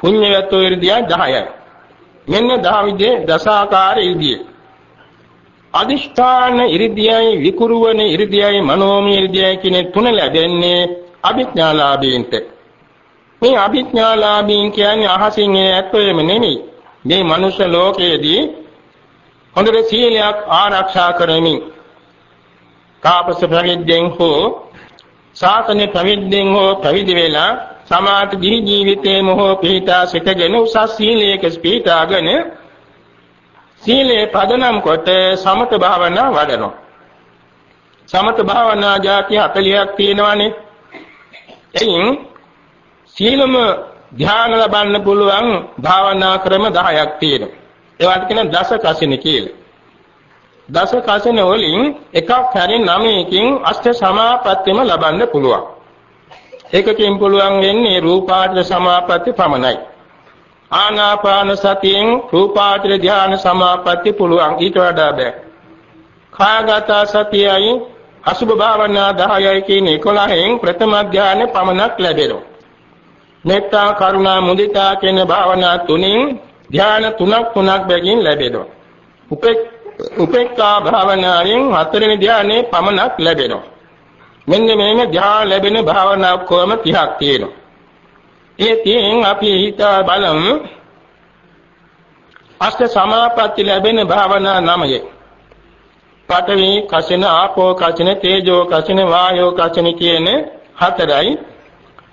පුඤ්ඤයතෝ 이르දිය 10යි මෙන්න 10 විදිහේ දසාකාර 이르දිය අදිෂ්ඨාන ඉරිදියයි විකුරුවන ඉරිදියයි මනෝමය ඉරිදියයි කියන තුන ලැබෙන්නේ අභිඥාලාභීන්ට. මේ අභිඥාලාභීන් කියන්නේ අහසින් එන ඇත්තෙම නෙමෙයි. මේ මනුෂ්‍ය ලෝකයේදී හොඳට සීලයක් ආරක්ෂා කරමින් කාපස ප්‍රවිද්දෙන් හෝ සාසන ප්‍රවිද්දෙන් හෝ ප්‍රවිදි වෙලා සමාත දිහි ජීවිතේ මොහෝ පිහිටා සිටගෙන උසස් සීලයක පිහිටාගෙන සීලේ පදනම් කොට සමත භාවනා වඩනවා. සමත භාවනා જાති 40ක් තියෙනවානේ. එයින් සීලම ධ්‍යාන ලබන්න පුළුවන් භාවනා ක්‍රම 10ක් තියෙනවා. ඒවට කියන දස කසින කියලා. දස කසින වලින් එකක් හැරින් 9කින් අෂ්ට සමාපත්තියම ලබන්න පුළුවන්. ඒකකින් පුළුවන් වෙන්නේ රූපාවචර සමාපatti පමණයි. ආනාපාන සතියෙන් රූපාවචර ධානය සමාපatti පුළුවන් ඊට වඩා බෑ. කායගත සතියයි අසුභ භාවනා 10යි කියන 11න් ප්‍රථම ධානය පමණක් ලැබෙනවා. මෙත්තා කරුණා මුදිතා කියන භාවනා තුنين ධාන තුනක් තුනක් බැගින් ලැබෙනවා. උපේක්ඛා භාවනාවෙන් හතරෙනි ධානයේ පමණක් ලැබෙනවා. මෙන්න මේම ධ්‍යාන ලැබෙන භාවනා ක්‍රම 30ක් තියෙනවා. ඒ තියෙන් අපි හිතා බලමු අෂ්ට සමාපatti ලැබෙන භාවනා නමය. පඨවි කසින ආපෝ කසින තේජෝ කසින වායෝ කසින කියන හතරයි.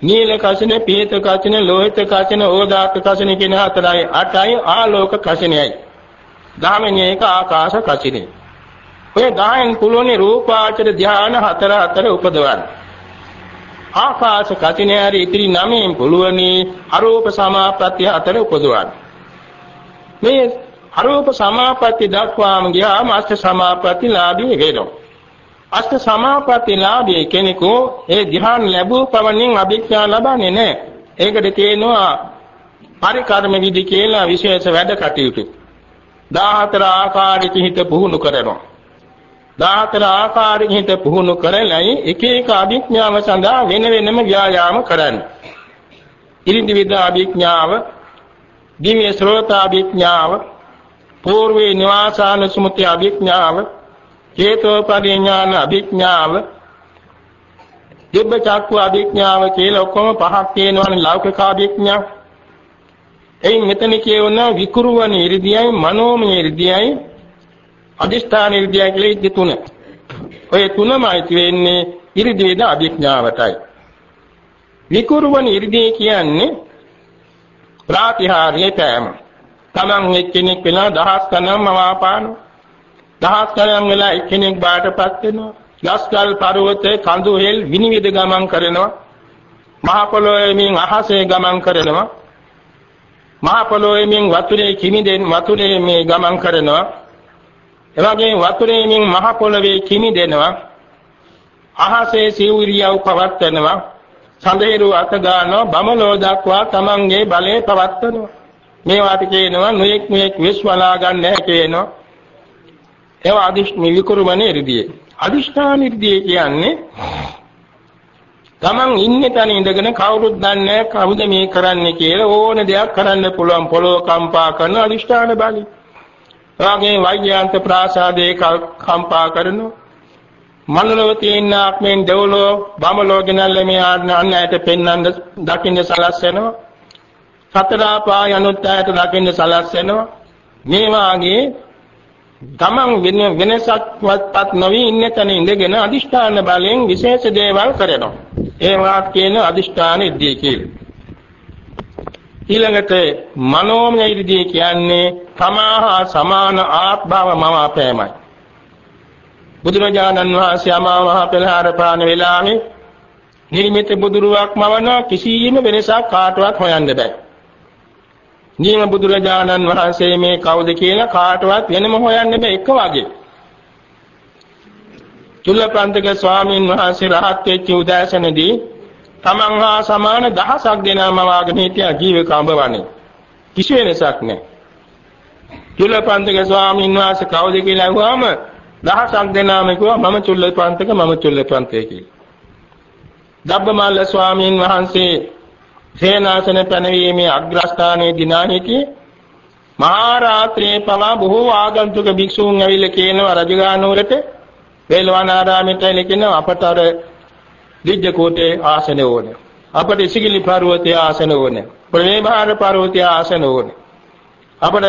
නීල කසින පීත කසින ලෝහිත කසින ඕදාත කසින කියන හතරයි. අටයි ආලෝක කසිනයයි. දහවෙනි එක ආකාශ කසිනයයි. ඔය 10න් පුළුවන් රූපාචර ධාන හතර හතර උපදවන්න. ආකාශ කතිනෑරි ඉතිරි 9න් පුළුවන් අරූප සමාපatti හතර උපදවන්න. මේ අරූප සමාපatti දක්වාම ගියාම අෂ්ට සමාපatti ලාභී වෙනවා. අෂ්ට සමාපatti ලාභී කෙනෙකු ඒ ධ්‍යාන ලැබූ පමණින් අභිඥා ලබන්නේ නැහැ. ඒකට කියනවා පරිකර්ම විදි කියලා විශේෂ වැඩ කටයුතු. 14 ආකාරයකින් හිත පුහුණු කරනවා. 14 ආකාරයෙන් හිත පුහුණු කරලයි එක එක අභිඥාව සඳහා වෙන වෙනම ව්‍යායාම කරන්නේ. ඉරිදි විද අභිඥාව, දිව්‍ය ශ්‍රෝත අභිඥාව, పూర్වේ නිවාසාන සුමති අභිඥාව, චේතෝ පරිඥාන අභිඥාව, දිබ්බ චක්කු අභිඥාව කියලා ඔක්කොම පහක් තියෙනවනේ ලෞකික අභිඥා. එයින් මෙතන කියවන විකුරුවන ඉරිදියයි මනෝමය ඉරිදියයි අදිෂ්ඨාන ඉර්ධිය කියලා ඉද්දි තුන. ඔය තුනමයි වෙන්නේ ඉර්ධියේද අභිඥාවටයි. විකුරුවන ඉර්ධිය කියන්නේ ප්‍රාතිහාර්ය පෑම. Taman එක්කෙනෙක් වෙලා දහස් ගණන් මවාපාන. දහස් ගණන් වෙලා එක්කෙනෙක් බාටපත් වෙනවා. ගස්කල් පර්වතේ කඳු හෙල් විනිවිද ගමන් කරනවා. මහ පොළොවේ අහසේ ගමන් කරනවා. මහ පොළොවේ වතුරේ කිමිදෙන් වතුරේ මේ ගමන් කරනවා. එවැගේ වතුරේ මින් මහ පොළවේ කිමි දෙනවා. අහසේ සිවුරියව පවත්වනවා. සඳහිරු අත ගන්නවා බමලෝ දක්වා තමන්ගේ බලය පවත්වනවා. මේවාට කියනවා නොයෙක් නොයෙක් විශ්වලා ගන්න නැහැ කියනවා. ඒවා අදිෂ්ඨ විකුරුමනේ ඉර්ධියේ අදිෂ්ඨාන ඉර්ධියේ කියන්නේ තමන් ඉන්නේ තැන ඉඳගෙන කවුරුත් දන්නේ නැහැ කවුද මේ කරන්නේ කියලා ඕන දෙයක් කරන්න පුළුවන්. පොළොව කම්පා කරන අදිෂ්ඨාන බලයි. එවාගේ වෛද්‍යාන්ත ප්‍රාසාදයේ කම්පා කරනවා. මනුලව තියෙන ආත්මෙන් දෙවලෝ බමලෝ ගෙනල්ල මේ අන්න ඇයට පෙන්වන්න දකින්න සලස්වනවා. සතර පාය අනුත් ඇයට දකින්න සලස්වනවා. මේ වාගේ තමන් වෙන වෙනසක්වත් නොවි ඉන්න තැන ඉඳගෙන අදිෂ්ඨාන බලයෙන් විශේෂ දේවල් කරනවා. ඒවා කියන අදිෂ්ඨාන ඉද්ධිය කියලා. ඊළඟට මනෝමය ඉර්ධිය කියන්නේ තමාහා සමාන ආත්භව මවාපෑමයි. බුදුරජාණන් වහන්සේ අමා මහ පෙළහර පාන වෙලාවේ නිර්මිත බුදුරුවක් මවන කිසියම් වෙනසක් කාටවත් හොයන්න බෑ. නියම බුදුරජාණන් වහන්සේ මේ කවුද කියලා කාටවත් වෙනම හොයන්න බෑ එක වගේ. චුල්ලපන්තක ස්වාමීන් වහන්සේ රහත් වෙච්ච උදෑසනදී තමන් හා සමාන දහසක් දෙනාම වාගෙන හිටියා ජීවක අඹවන්නේ. කිසි වෙනසක් නැහැ. චුල්ලපන්තක ස්වාමීන් වහන්සේ කවුද කියලා අහුවාම දහසක් දෙනාම කිව්වා මම චුල්ලපන්තක මම චුල්ලපන්තක කියලා. ධබ්බමල්ල ස්වාමීන් වහන්සේ සේනාසන පැනවීමේ අග්‍රස්ථානයේ දිනා සිටියේ මහා රාත්‍රියේ පවා බොහෝ ආගන්තුක භික්ෂූන් ඇවිල්ලා කියනවා රජගහ නුවරට වේලවනාරාමයට එලකින අපට අර දිජ්ජ කෝටේ ආසන ඕනේ. අපට ඉසිගිලි පර්වතයේ ආසන ඕනේ. ප්‍රමේභාර පර්වතයේ ආසන ඕනේ. අපට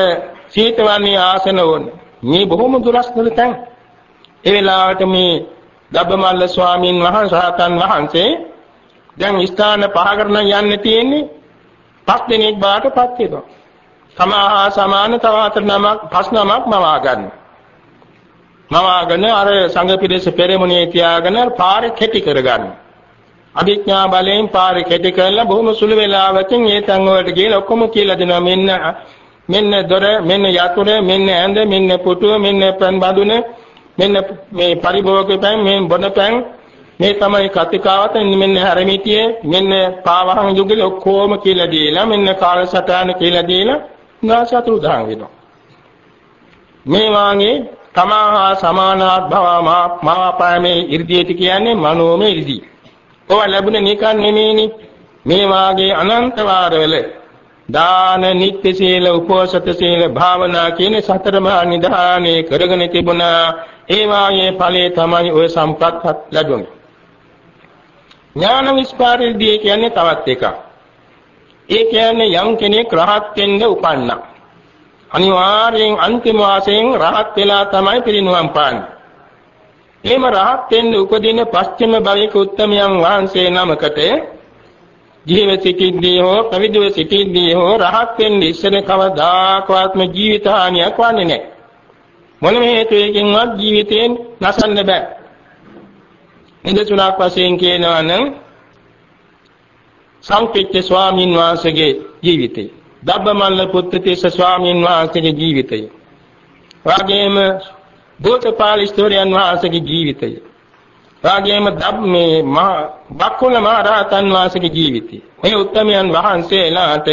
සීතවන්නේ ආසන ඕනේ. මේ බොහොම දුරස්තර තැන්. ඒ වෙලාවට මේ දබ්බමල්ල ස්වාමීන් වහන්සේ රහතන් වහන්සේ දැන් ස්ථාන පහකට යන්න තියෙන්නේ පස් දිනක් බාටපත් වෙනවා. සමාහා සමාන තව හතර නමක් පස් නමක් මවා ගන්න. මවාගෙන අර සංඝ පිරිස පෙරමුණේ තියාගෙන පාරේ කෙටි කරගන්න. අභිඥා බලයෙන් පාරේ කැටි කරලා බොහොම සුළු වෙලාවකින් ඒ තැන් වලට ගිහලා ඔක්කොම කියලා දෙනවා. මෙන්න මෙන්න දොර මෙන්න යතුර මෙන්න ඇඳ මෙන්න පුටුව මෙන්න පන් බඳුන මෙන්න මේ පරිභෝගක පෑන් මේ බොන පෑන්. මේ තමයි කතිකාවත මෙන්න හැරමිටිය මෙන්න පාවහන් යුගල ඔක්කොම කියලා දීලා මෙන්න කාලසටහන කියලා දීලා නාසතු උදාහන් වෙනවා. මේ වාගේ තමා සමානාත්භව මා පාමේ ඉර්ධියට කියන්නේ මනෝමය ඉර්ධිය 르දී. ඔය ලැබුණ නිකන් නෙමෙයිනි. මේ වාගේ අනන්ත වාරවල දාන නිත්‍ය සීල උපෝසත සීල භාවනා කියන සතර මහා නිධානයේ කරගෙන තිබුණා. ඒ වාගේ ඵලයේ තමයි ඔය සම්පත් ලැබුණේ. ඥාන විස්පාරිදී කියන්නේ තවත් එකක්. ඒ කියන්නේ යම් කෙනෙක් රහත් වෙන්න උපන්නා. අනිවාර්යෙන් අන්තිම වාසයෙන් රහත් වෙලා තමයි පිරිනුවම් පාන්නේ. එහෙම රහත් වෙන්න උපදින පස්චිම භවික උත්තමයන් වහන්සේ නමකට ජීව සිටින්දී හෝ පැවිදිව සිටින්දී හෝ රහත් වෙන්න ඉස්සර කවදාකවත්ම ජීවිත හානියක් වන්නේ නැහැ. මොනම හේතුවකින්වත් ජීවිතයෙන් නසන්න බෑ. නිදසුණක් වශයෙන් කියනවා නම් සංකීර්ණ ස්වාමීන් වහන්සේගේ ජීවිතය දබ්බමල්ල පුත්තිස්ස ස්වාමීන් වහන්සේගේ ජීවිතය. වාගේම භූතපාලිස්තෝරයන් වහන්සේගේ ජීවිතය. වාගේම ධම්මේ මා බක්කුල මහ රහතන් වහන්සේගේ ජීවිතය. මේ උත්තමයන් වහන්සේලාට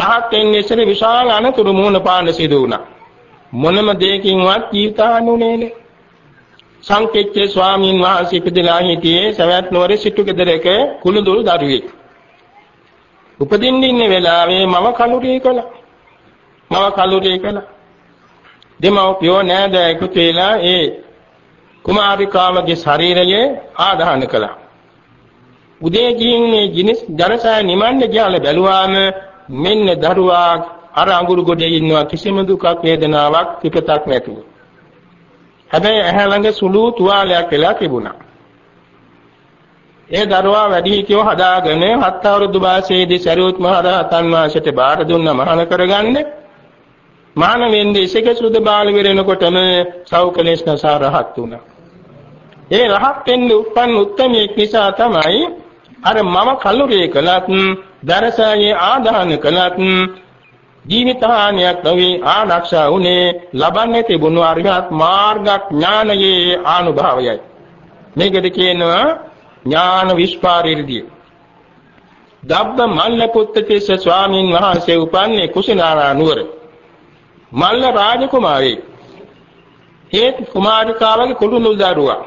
රහත් වෙන්නේ ඉස්සර විශාල අනතුරු මුහුණ පාන්න සිදු වුණා. මොනම දෙයකින්වත් ජීවිතානුනේ නේ. සංකෙච්චේ ස්වාමීන් වහන්සේ ඉපදලා හිටියේ සවැත් නුවර සිටු ගෙදරක කුළුදුරු දරුවෙක්. උපදින්න ඉන්න වෙලාවේ මම කලුරිය කළා. මම කලුරිය කළා. දෙමව්පියෝ නෑද එකතු වෙලා ඒ කුමාරිකාවගේ ශරීරයේ ආදාහන කළා. උදේ ගිහින් මේ ජිනිස් ජනසය නිමන්න කියලා බැලුවාම මෙන්න දරුවා අර අඟුරු ගොඩේ ඉන්නවා කිසිම දුකක් වේදනාවක් පිටතක් නැතුව. හැබැයි ඇහැ ළඟ සුළු තුවාලයක් වෙලා තිබුණා. ඒ දරුවා වැඩිහිටියෝ හදාගෙන හත් අවුරුදු වාසයේදී සරියුත් මහ රහතන් වහන්සේට බාර දුන්න මහාන කරගන්න මහාන වෙන්නේ ඉසක සුද බාල විරෙනකොටම සෞකලේශ නසා රහත් වුණා. ඒ රහත් වෙන්න උපන් උත්මයෙක් නිසා තමයි අර මම කලුරේ කළත් දරසයේ ආදාන කළත් ජීවිතහානියක් නොවේ ආරක්ෂා උනේ ලබන්නේ තිබුණු අරිහත් මාර්ග ඥානයේ අනුභවයයි. මේකද කියනවා ඥාන විස්පාරිර්ධිය. දබ්බ මල්ල පුත්තිස්ස ස්වාමීන් වහන්සේ උපන්නේ කුසිනාරා නුවර. මල්ල රාජකුමාරී. ඒ කුමාරිකාවගේ කුළුණු දරුවා.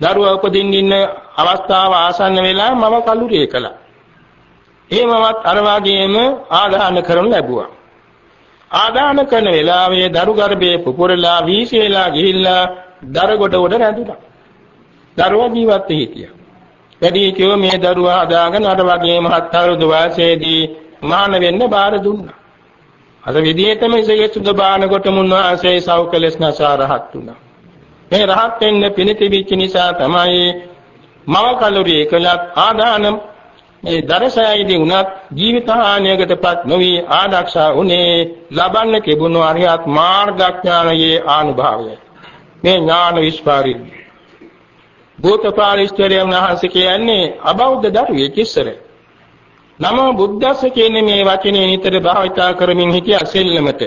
දරුවා උපදින්න ඉන්න අවස්ථාව ආසන්න වෙලා මම කලුරිය කළා. එහෙමවත් අර වගේම ආදාන කරනු ලැබුවා. ආදාන කරන වෙලාවේ දරු ගර්භයේ පුපුරලා වීසිලා ගිහිල්ලා දර කොට උඩ රැඳුණා. දරුවා ජීවත් හිටියා. වැඩි හිටියෝ මේ දරුවා හදාගෙන අර වගේම හත් අවුරුදු වයසේදී මාන වෙන්න බාර දුන්නා. අර විදිහටම ඉසේ සුද බාන කොට මුන්වහන්සේ සෞකලස් නසාරහත් වුණා. මේ රහත් වෙන්න පිණිතිවිච්ච නිසා තමයි මව කලුරිය කළත් ආදානම් මේ දරසයයිදී උනත් ජීවිත හානියකටපත් නොවි ආදක්ෂා උනේ ලබන්න තිබුණු අරියත් මාර්ගඥානයේ ආනුභාවය මේ ඥාන විස්පාරියි භූතපාලිස්තරයන් වහන්සේ කියන්නේ අබෞද්ධ දරුවෙක් ඉස්සර. නම බුද්දස්ස කියන්නේ මේ වචනේ නිතර භාවිතා කරමින් හිටිය සෙල්ලමට.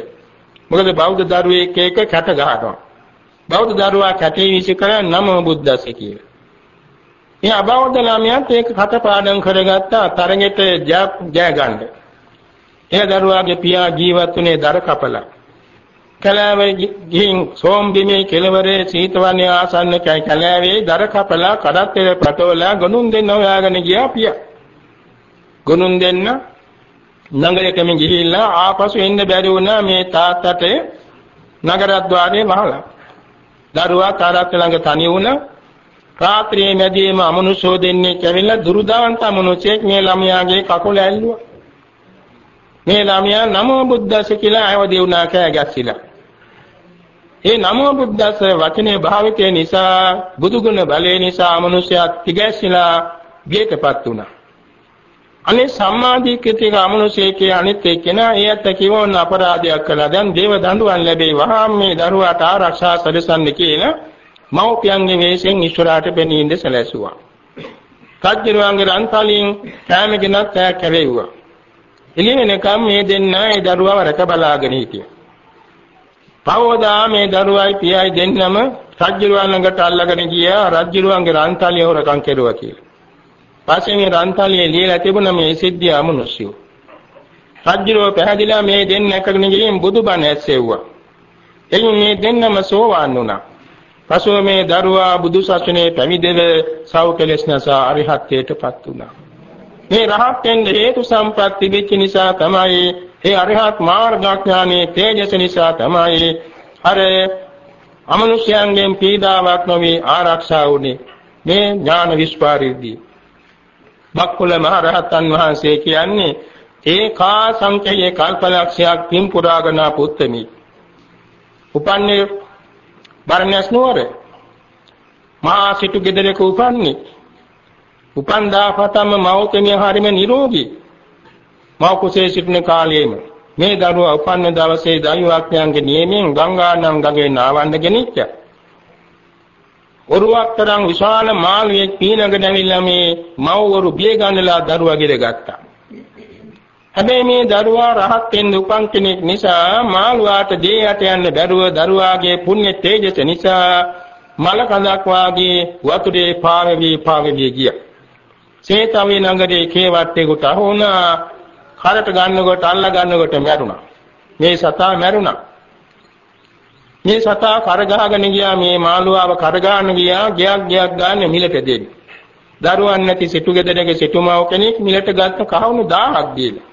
මොකද බෞද්ධ දරුවෙක් එක කැට ගහනවා. බෞද්ධ දරුවා කැටේ විසි කර නම බුද්දස්ස කියලා. මේ අබෞද්ධ ළමයාත් ඒක කටපාඩම් කරගත්තා තරගෙට ජය ගන්න. ඒ දරුවාගේ පියා ජීවත් වුණේ දර කපලා. කලාවේ ගිහින් සෝම්බිමේ කෙළවරේ සීතවන්නේ ආසන්න කැලෑවේ දර කපලා කඩත්තේ පටවලා ගොනුන් දෙන්න හොයාගෙන ගියා පියා. ගොනුන් දෙන්න නගරයටම ගිහිල්ලා ආපසු එන්න බැරි වුණා මේ තාත්තට නගරද්වාරේ වහලා. දරුවා තාරත් ළඟ තනි වුණා. රාත්‍රියේ මැදීම අමනුෂ්‍යෝ දෙන්නේ කැවිලා දුරුදාන්ත අමනුෂ්‍යෙක් මේ ළමයාගේ කකුල ඇල්ලුවා. මේ ළමයා නමෝ බුද්දස්ස කියලා ආවදී වුණා කෑ ගැස්සිලා. ඒ නමෝ බුද්දස්ස වචනේ භාවිතය නිසා බුදුගුණ බලය නිසා අමනුෂ්‍යයා තිගැස්සිලා බියටපත් වුණා. අනේ සම්මාදිකතික අමනුෂ්‍යයේ අනිත් එක්කෙනා එයත් කිවෝන අපරාධයක් කළා. දැන් දේව දඬුවම් ලැබෙයි. වහාම මේ දරුවාට ආරක්ෂා සැලසන්න කියලා මව්පියන්ගේ වෙස්ෙන් ඊශ්වරාට පෙනීඳ සැලැසුවා. කජ්ජරුවන්ගේ රන්තලින් කැම ගෙනත් ඈ කැවෙව්වා. එළිවෙනකම් මේ දෙන්න ඒ දරුවව රැක බලාගෙන හිටියා. පවෝදා මේ දරුවයි පියයි දෙන්නම රජ්ජුරුවන් ළඟට අල්ලගෙන ගියා රජ්ජුරුවන්ගේ රන්තලිය හොරකම් කෙරුවා කියලා. පස්සේ මේ රන්තලියේ ලියලා තිබුණ මේ සිද්ධිය අමනුෂ්‍යය. රජ්ජුරුව පැහැදිලා මේ දෙන්න එකගෙන ගිහින් බුදුබණ ඇසෙව්වා. එයින් මේ දෙන්නම සෝවාන් වුණා. පසුව මේ දරුවා බුදු සසුනේ පැවිදෙව සව් කෙලෙස් නැසා අරිහත්ත්වයටපත් වුණා. මේ රහත් වෙන්න හේතු සම්පatti වෙච්ච නිසා තමයි ඒ අරිහත් මාර්ගඥානයේ තේජස නිසා තමයි අර අමනුෂ්‍යයන්ගෙන් පීඩාවක් නොවේ ආරක්ෂා වුනේ මේ ඥාන විස්පාරිදී බක්කුල මහ රහතන් වහන්සේ කියන්නේ ඒකා සංඛ්‍යයේ කල්පලක්ෂයක් පින් පුරාගෙන පුත්තමි උපන්නේ බර්ණස් නුවර. මහා සිටු ගෙදරක උපන්නේ. උපන්දා පතම මෞතමිය හරිම නිරෝගී. මව කුසේ සිටින කාලයේම මේ දරුවා උපන්න දවසේ දෛවාඥයන්ගේ නියමයෙන් ගංගානම් ගඟේ නාවන්න ගෙනිච්ච. ඔරුවක්තරන් විශාල මාළුවෙක් පීනගෙන ඇවිල්ලා මේ මව්වරු බිය ගන්නලා දරුවා ගෙර ගත්තා. හැබැයි මේ දරුවා රහත් වෙන්න උපන් කෙනෙක් නිසා මාළුවාට දේ යට යන්න බැරුව දරුවාගේ පුණ්‍ය තේජස නිසා මල කඳක් වාගේ වතුරේ පාවෙවි පාවෙවි ගියා. සේතවේ නගරේ කේවත්තේකට අහුණා කරට ගන්නකොට අල්ල ගන්නකොට මැරුණා. මේ සතා මැරුණා. මේ සතා කර ගහගෙන ගියා මේ මාළුවාව කර ගන්න ගියා ගයක් ගයක් ගන්න මිලට දෙන්න. දරුවන් නැති සිටු ගෙදරක සිටුමව කෙනෙක් මිලට ගත්ත කහවණු 1000ක් දීලා.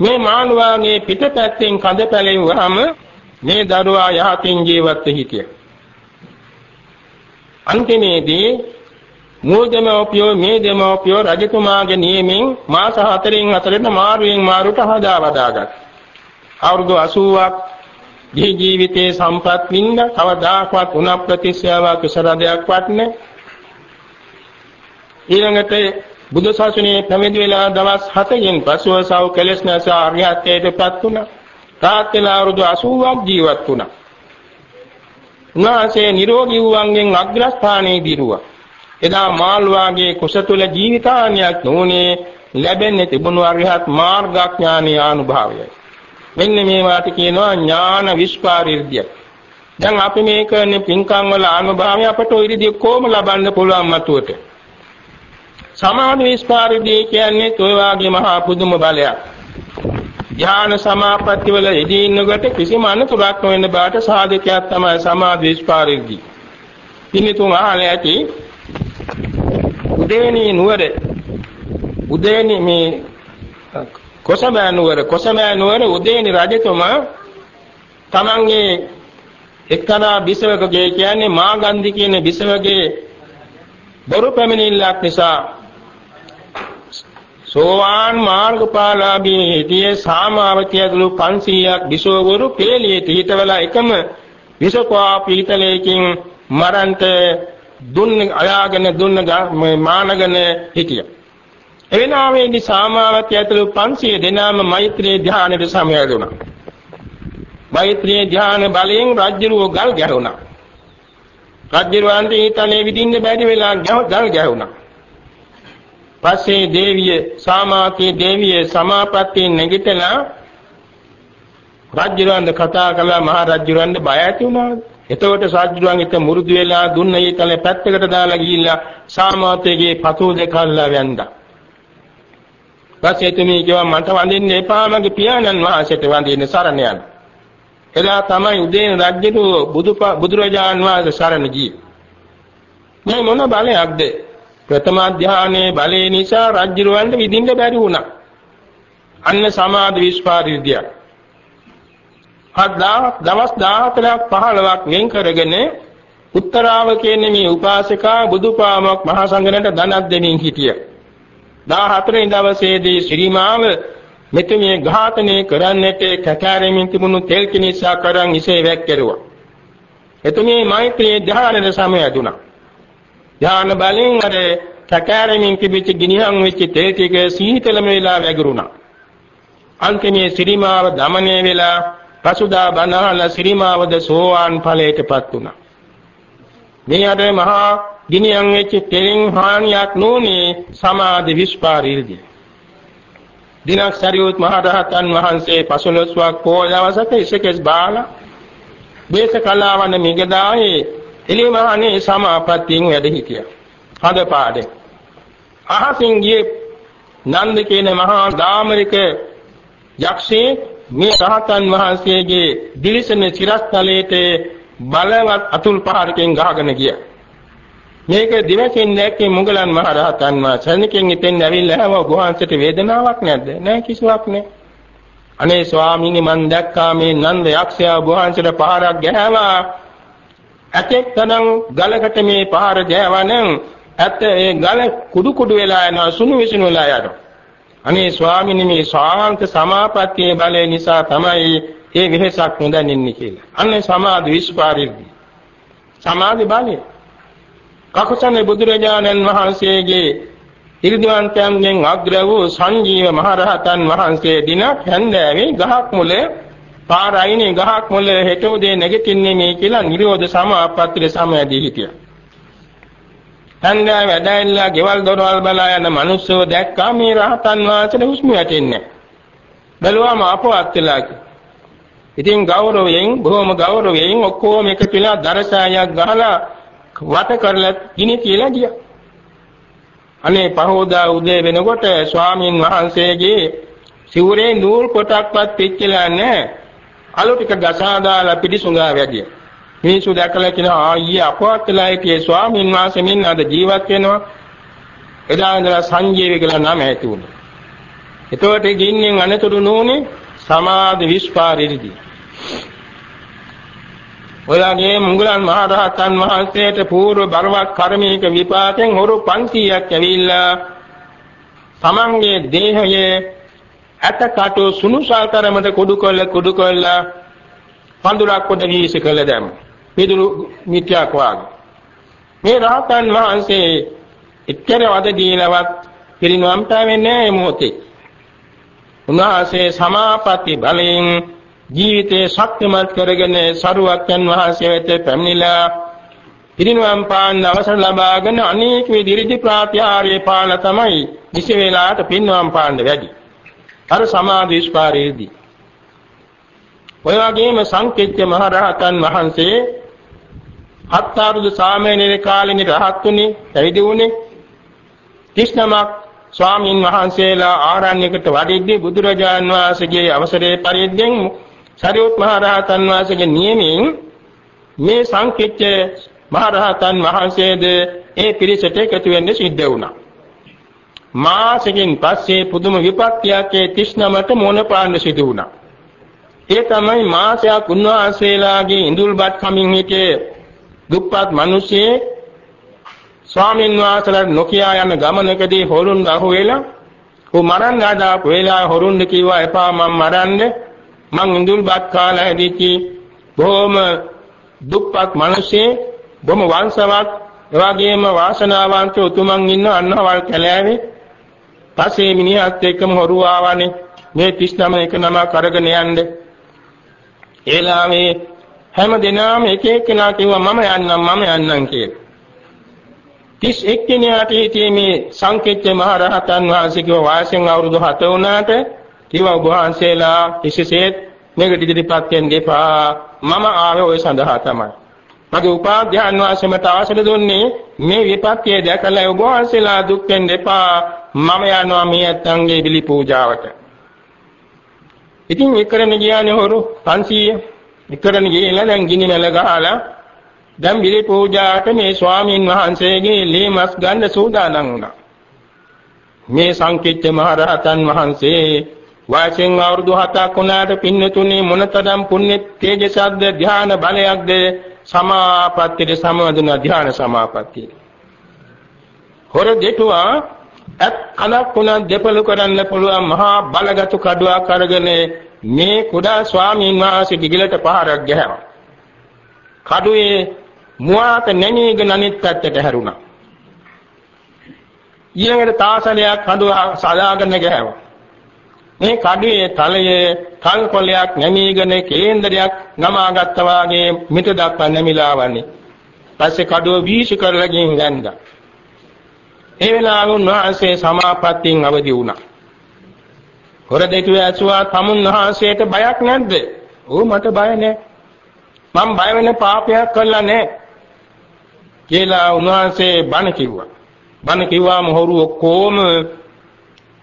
මේ මාළුවාගේ පිටපැත්තෙන් කඳ පැලෙව්වහම මේ දරුවා යහතින් ජීවත් හිටියා. අන්තිමේදී මූල දෙමෝපියෝ මේ දෙමෝපියෝ රජතුමාගේ නියමෙන් මාස 4න් 4ට මාරුවෙන් මාරුට හදා වදාගත්. අවුරුදු 80ක් ජී ජීවිතේ සම්පත් වින්ද කවදාකවත් උන ප්‍රතිශ්‍යාවක් සරදයක් වටනේ. ඊළඟට බුදු සසුනේ පැවිදි වෙලා දවස් 7කින් පසුව සව කෙලස් නැස ආර්යත්වයටපත් වුණා. තාත්තලා අවුරුදු 80ක් ජීවත් වුණා. උන්වහන්සේ නිරෝගී වූවන්ගෙන් අග්‍රස්ථානයේ දිරුවා. එදා මාල්වාගේ කුස තුල ජීවිතාන්‍යයක් නොඋනේ ලැබෙන්නේ තිබුණු අරිහත් මාර්ගඥානීය අනුභවයයි. මෙන්න මේවාට කියනවා ඥාන විස්පාරිර්ධිය. දැන් අපි මේ කරන පින්කම් වල අනුභවය අපට ওই විදිහ කොහොම ලබන්න පුළුවන් මතුවට. සමාධි විස්පාරිර්ධිය කියන්නේ toy වාගේ මහා පුදුම බලයක්. ධ්‍යාන සමාපatti වල යෙදී ඉන්නකොට කිසිම අනතුරක් නොවන බාට සාධකයක් තමයි සමාධි විස්පාරිර්ධිය. පින්තුන් අහලා ඇති උදේනී නුවර උදේනී මේ කොසමෑ නුවර කොසමෑ නුවර උදේනී රජතුමා තමන්ගේ එක්තරා බිසවකගේ කියන්නේ මාගන්ධි කියන බිසවගේ බොරු පැමිණිල්ලක් නිසා සෝවාන් මාර්ගඵලාභී හිටියේ සාමාවතිය ඇතුළු 500ක් බිසවවරු පේලියේ හිටවලා එකම විසකවා පීතලයකින් මරන්ට දුන්න අයාගෙන දුන්න මානගෙන හිටියා. එවෙනාවේදී සාමාවත්‍ය ඇතුළු 500 දෙනාම මෛත්‍රී ධ්‍යානෙට සමවැදුණා. මෛත්‍රී ධ්‍යාන බලයෙන් රජ්ජුරුව ගල් ගැහුණා. රජ්ජුරුවන්ට ඊතලේ විදින්න බැරි වෙලා ගල් ගැහුණා. පස්සේ දේවිය සාමාකී දේවිය සමාපත්තියෙන් නැගිටලා රජ්ජුරුවන්ට කතා කළා මහ රජ්ජුරුවන්ට බය ඇති වුණා. එතකොට සාජ්ජුරුවන් එක මුරුදු වෙලා දුන්න ඊතල පැත්තකට දාලා ගිහිල්ලා සාමාතේගේ පතෝ දෙකල්ලා වැන්දා. පස්සේ තුමී කිව්වා මට වඳින්න එපා මගේ පියාණන් වහන්සේට වඳින්න සරණ යන්න. එදා තමයි උදේන රජුට බුදුරජාන් වහන්සේ සරණ ගියේ. මේ මොන බලයක්ද? ප්‍රථම ධානයේ බලය නිසා රජුරවන්ට විඳින්න බැරි වුණා. අන්න සමාධි විස්පාරිද්‍ය. හදා දවස් 14ක් 15ක් වෙන් කරගෙන උත්තරාව කියන්නේ මේ උපාසිකා බුදුපාමොක් මහා සංඝරත්නට ධනක් දෙමින් හිටිය. 14 දවසේදී ශ්‍රීමාව මෙතුමිය ඝාතනය කරන්නට කැකෑරෙමින් තිබුණු තෙල් කිනිසා කරන් ඉසේ වැක්කරුවා. එතුමිය මෛත්‍රී ධානයේ සමය දුනා. ධාන බලෙන් අර කැකෑරෙමින් තිබිච්ච ගිනිහන් වෙච්ච තෙල් ටික සීතලම වෙලා වැගිරුණා. අන්තිමේ ශ්‍රීමාව দমনය වෙලා පසුදා බණහල ශ්‍රීමාවද සෝවාන් ඵලයටපත් වුණා. මේ අතර මහා ගිනියන් වෙච්ච තෙලින් හානියක් නොනේ සමාධි විස්පාරීර්දී. දිනක් සරියුත් මහ රහතන් වහන්සේ පසළොස්වක් පොය දවසක ඉසකෙස් බාලා දේශ කලාවන මිගදායේ එළිමහනේ සමාපත්තියෙන් වැඩ හිටියා. හද පාඩේ. අහසින් ගියේ නන්ද කියන මහා දාමරික යක්ෂේ මේ රහතන් වහන්සේගේ දිලිසෙන සිරස්තලයට බලවත් අතුල් පහරකින් ගහගෙන ගියා. මේක දිවසින් දැක්කේ මුගලන් මහ රහතන් වහන්සේ. සෙනකින් ඉතින් ඇවිල්ලා ආව ගෝහන්සට වේදනාවක් නැද්ද? නැහැ කිසිවක් නැහැ. අනේ ස්වාමීනි මන් දැක්කා මේ නන්ද යක්ෂයා ගෝහන්සට පහරක් ගැහුවා. ඇතෙක් තනං ගලකට මේ පහර ගෑවනම් ඇත්ත ඒ ගල කුඩු කුඩු වෙලා යනවා සුණු විසුණු වෙලා යනවා. අනේ ස්වාමීනි මේ ශාන්ත සමාපත්තියේ බලය නිසා තමයි ඒ වෙහසක් නොදැනෙන්නේ කියලා. අන්නේ සමාධි විස්පාරිද්දී. සමාධි බලය. කකුසනේ බුදුරජාණන් වහන්සේගේ ඉරිදිවන්තයන්ගෙන් අග්‍ර වූ සංජීව මහරහතන් වහන්සේ දිනක් හැන්දෑවේ ගහක් මුල පාරයිනේ ගහක් මුල හෙට උදේ නැගිටින්නේ මේ කියලා නිරෝධ සමාපත්තියේ සමයදී හිටියා. හන්දෑ වැඩැල්ලා ගෙවල් දොරවල් බලා යන මිනිස්සු දැක්කා මේ රහතන් වහන්සේට හුස්ම වැටෙන්නේ බැලුවාම අපවත් වෙලා ඉතින් ගෞරවයෙන් බොහොම ගෞරවයෙන් ඔක්කොම එකතුලා දරසායක් ගහලා වට කරලා ගිනි කියලා ගියා. අනේ පහෝදා උදේ වෙනකොට ස්වාමින් වහන්සේගේ සිවුරේ නූල් කොටක්වත් පිච්චිලා නැහැ. අලු ටික ගසා දාලා පිටිසුඟා වැඩියා. මිනිසු දැකලා කියනවා ආයේ අපවත් වෙලා හිටියේ ස්වාමීන් වහන්සේ මෙන්න අද ජීවත් වෙනවා. එදා ඉඳලා සංජීවි කියලා නම ඇති වුණා. එතකොට ගින්නෙන් අනතුරු නෝනේ සමාධි විස්පාරිරිදී. ඔයගේ මුගලන් මහරහතන් වහන්සේට పూర్ව බලවත් කර්මයක විපාකෙන් හොරු 500ක් ඇවිල්ලා තමන්ගේ දේහයේ ඇටකටු සුනුසල් තරමට කුඩු කොල්ල කුඩු කොල්ල පඳුරක් කොට වීසි කළ දැම්මා. පිදුරු මිත්‍යාක් වාගේ. මේ රහතන් වහන්සේ එච්චර වද දීලවත් පිරිනවම් පාවෙන්නේ නැහැ මොහොතේ. උන්වහන්සේ සමාපatti බලයෙන් ජීවිතේ ශක්තිමත් කරගෙන සරුවක්යන් වහන්සේ වෙත පැමිණිලා පිරිනවම් පාන්න අවසර ලබාගෙන අනේක විදිහට ප්‍රාත්‍යාරයේ පාල තමයි විශ් වේලාවට පින්වම් පාන්න වැඩි. අර සමාධි ස්පාරයේදී ඔය වගේම සංකේත්‍ය මහ රහතන් වහන්සේ හත් අවුරුදු සාමණේර කාලෙනි රහත් උනේ පැවිදි වුනේ 39ක් ස්වාමීන් වහන්සේලා ආරණ්‍යකට වඩිද්දී බුදුරජාන් වහන්සේගේ අවසරයේ පරිද්දෙන් සරියුත් මහ රහතන් වහන්සේගේ නියමයෙන් මේ සංකීච්ඡ මහ රහතන් වහන්සේද ඒ පිරිසට එකතු වෙන්න සිද්ධ වුණා. මාසෙකින් පස්සේ පුදුම විපත්තියක් ඒ 39ට මොන පාන්න සිදු වුණා. ඒ තමයි මාසයක් උන්වහන්සේලාගේ ඉඳුල්පත් කමින් හිටියේ දුප්පත් මිනිස්සේ ස්වාමීන් වහන්සේලාට නොකියා යන ගමනකදී හොරුන් අහුවෙලා ਉਹ මරන්න ආදාපු වෙලාව හොරුන් කිව්වා එපා මම මරන්න. මං ඉඳුල්පත් කාලා හැදිච්චි. බොහොම දුප්පත් මිනිස්සේ බොහොම වංශවත් එවාගේම වාසනාවන්ත උතුමන් ඉන්න අන්නවල් කැලෑවේ. පස්සේ මිනිහත් එක්කම හොරු ආවනේ. මේ 39 එක නම කරගෙන යන්නේ. ඒලාවේ හැම දිනම එක එක්කෙනා කිව්වා මම යන්නම් මම යන්නම් කියලා. 31 කෙනාට හිටියේ මේ සංකේච්ඡ මහ රහතන් වහන්සේ කිව්ව වාසයෙන් අවුරුදු 7 වුණාට කිව්වා ඔබ වහන්සේලා කිසිසේත් මේක ඉදිරිපත් වෙන්න එපා මම ආවේ ওই සඳහා තමයි. මගේ උපාධ්‍යාන වාසෙමට අවසර දුන්නේ මේ විපත්තිය දැකලා ඔබ වහන්සේලා දුක් වෙන්න එපා මම යනවා මේ ඇත්තන්ගේ බිලි පූජාවට. ඉතින් ඒ කරන්න ගියානේ හොරු 500 ඉක්කරන ගිහිල්ලා දැන් ගිනි මැල ගහලා දැන් බිලි පූජාට මේ ස්වාමින් වහන්සේගේ ලේ මස් ගන්න සූදානම් වුණා. මේ සංකීර්ත මහ රහතන් වහන්සේ වයසෙන් අවුරුදු 7ක් වුණාට පින්නතුනේ මොනතරම් පුණ්‍ය තේජසක්ද ධ්‍යාන බලයක්ද සමාපත්තියේ සමවදුන ධ්‍යාන සමාපත්තිය. හොර දෙටුවා අත් කලක් වුණා දෙපළු කරන්න පුළුවන් මහා බලගත් කඩුවක් අරගෙන මේ කුඩා ස්වාමීන් වහන්සේ දිගලට පහරක් ගැහුවා. කඩුවේ මුවාත නැණීගෙන අනිත් පැත්තට හැරුණා. ඊළඟට තාසලයක් කඩුව සදාගෙන ගැහුවා. මේ කඩුවේ තලයේ කල් කොලයක් නැමීගෙන කේන්දරයක් නමාගත්තා වාගේ මිට දක්වා නැමිලා වන්නේ. පස්සේ කඩුව වීසි කරලා ගින් වැන්දා. ඒ වෙලාව උන්වහන්සේ සමාපත්තියෙන් අවදි වුණා. හොර දෙටුව ඇසුවා තමුන් වහන්සේට බයක් නැද්ද? "ඕ මට බය නැහැ. මම බය වෙන පාපයක් කළා නැහැ." කියලා උන්වහන්සේ බණ කිව්වා. බණ කිව්වාම හොරු ඔක්කොම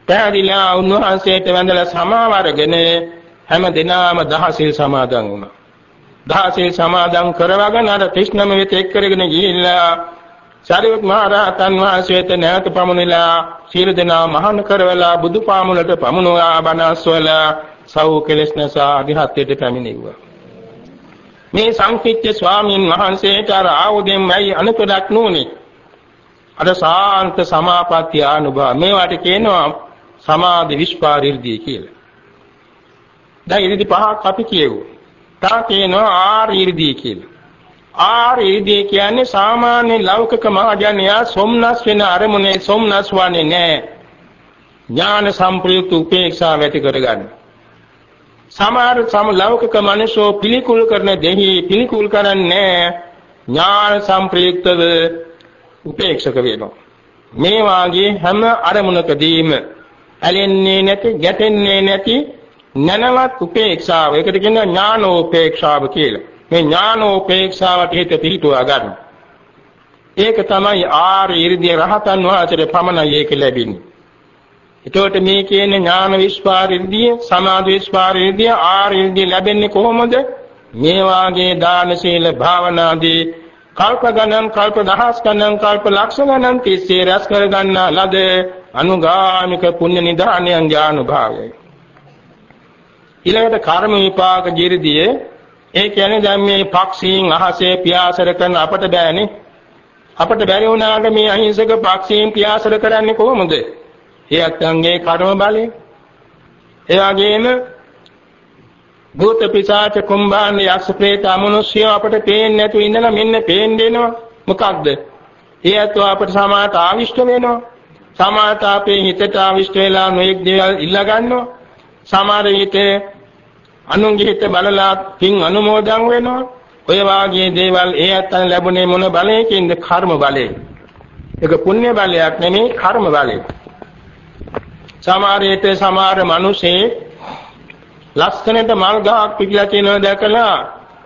පැහැදිලා උන්වහන්සේට වැඳලා සමාව අරගෙන හැම දිනම දහසිල් සමාදන් වුණා. දහසිල් සමාදන් කරවගෙන අර ත්‍රිස්නම වෙත එක් කරගෙන ගිහිල්ලා සාරිපුත් මහ රහතන් වහන්සේට නැවත පමුණිලා සීල දෙනා මහාන කරවලා බුදු පාමුලට පමුණුවා බණස්වලා සව් කෙලස් නැසා අධිහත්යට පැමිණෙව්වා. මේ සංකීර්ණ ස්වාමීන් වහන්සේට අර ආයුධෙන්මයි අනුකඩක් නුනේ. අර සාන්ත සමාපatti ආනුභව මේවට කියනවා සමාධි විස්පාරිර්දී කියලා. දැන් ඉරිදි පහක් අපි කියවු. තා කියනවා ආරිර්දී කියලා. ආරිර්දී කියන්නේ සාමාන්‍ය ලෞකික මහජනයා සොම්නස් වෙන අරමුණේ සොම්නස් වන්නේ නැහැ. ඥාන සම්ප්‍රයුක්ත උපේක්ෂාව ඇති කරගන්න. සමහර සම ලෞකික මිනිසෝ පිළිකුල් කරන දෙහි පිළිකුල් කරන්නේ ඥාන සම්ප්‍රයුක්තව උපේක්ෂක වෙනවා. මේ වාගේ හැම අරමුණකදීම ඇලෙන්නේ නැති, ගැටෙන්නේ නැති නැනවත් උපේක්ෂාව. ඒකට කියනවා ඥානෝපේක්ෂාව කියලා. මේ ඥානෝපේක්ෂාවට හිත පිහිටුවා ගන්න. ඒක තමයි ආර්ය ඉර්ධිය රහතන් වහන්සේට පමණයි ඒක ලැබෙන්නේ. එතකොට මේ කියන්නේ ඥාන විස්පාරින්දිය, සමාධි විස්පාරින්දිය, ආර්ය ඉර්ධිය ලැබෙන්නේ කොහොමද? මේ වාගේ දාන සීල භාවනාදී කල්ප ගණන් කල්ප දහස් ගණන් කල්ප ලක්ෂ ගණන් තිස්සේ රැස් කර ගන්නා ලද අනුගාමික පුණ්‍ය නිදානයන්ගේ අනුභවයයි ඊළඟට කර්ම විපාක ජීරිදියේ ඒ කියන්නේ දැන් මේ පක්ෂීන් අහසේ පියාසර කරන අපට බෑනේ. අපට බැරි වුණාට මේ අහිංසක පක්ෂීන් පියාසර කරන්නේ කොහොමද? ඒ අත්ංගේ කර්ම බලය. ඒ වගේම භූත පිසාච කුම්භාන යක්ෂ ප්‍රේත අමනුෂ්‍ය අපට පේන්නේ නැතු ඉඳලා මෙන්න පේන්න දෙනවා. මොකක්ද? ඒ අතව අපට සමාත ආවිෂ්ඨ වෙනවා. සමාත අපේ හිතට ආවිෂ්ඨ වෙලා නොඑක් දේවල් ඉල්ලා ගන්නවා සමහර විට අනුන්ගේ හිත බලලා පින් අනුමෝදන් වෙනවා ඔය වාගේ දේවල් ඒ අතන ලැබුණේ මොන බලයකින්ද කර්ම බලයෙන් ඒක පුණ්‍ය බලයක් නෙමෙයි කර්ම බලය සමහර විට සමහර මිනිසේ ලස්සනට මල් ගහක් පිටිලා තියෙනවා දැකලා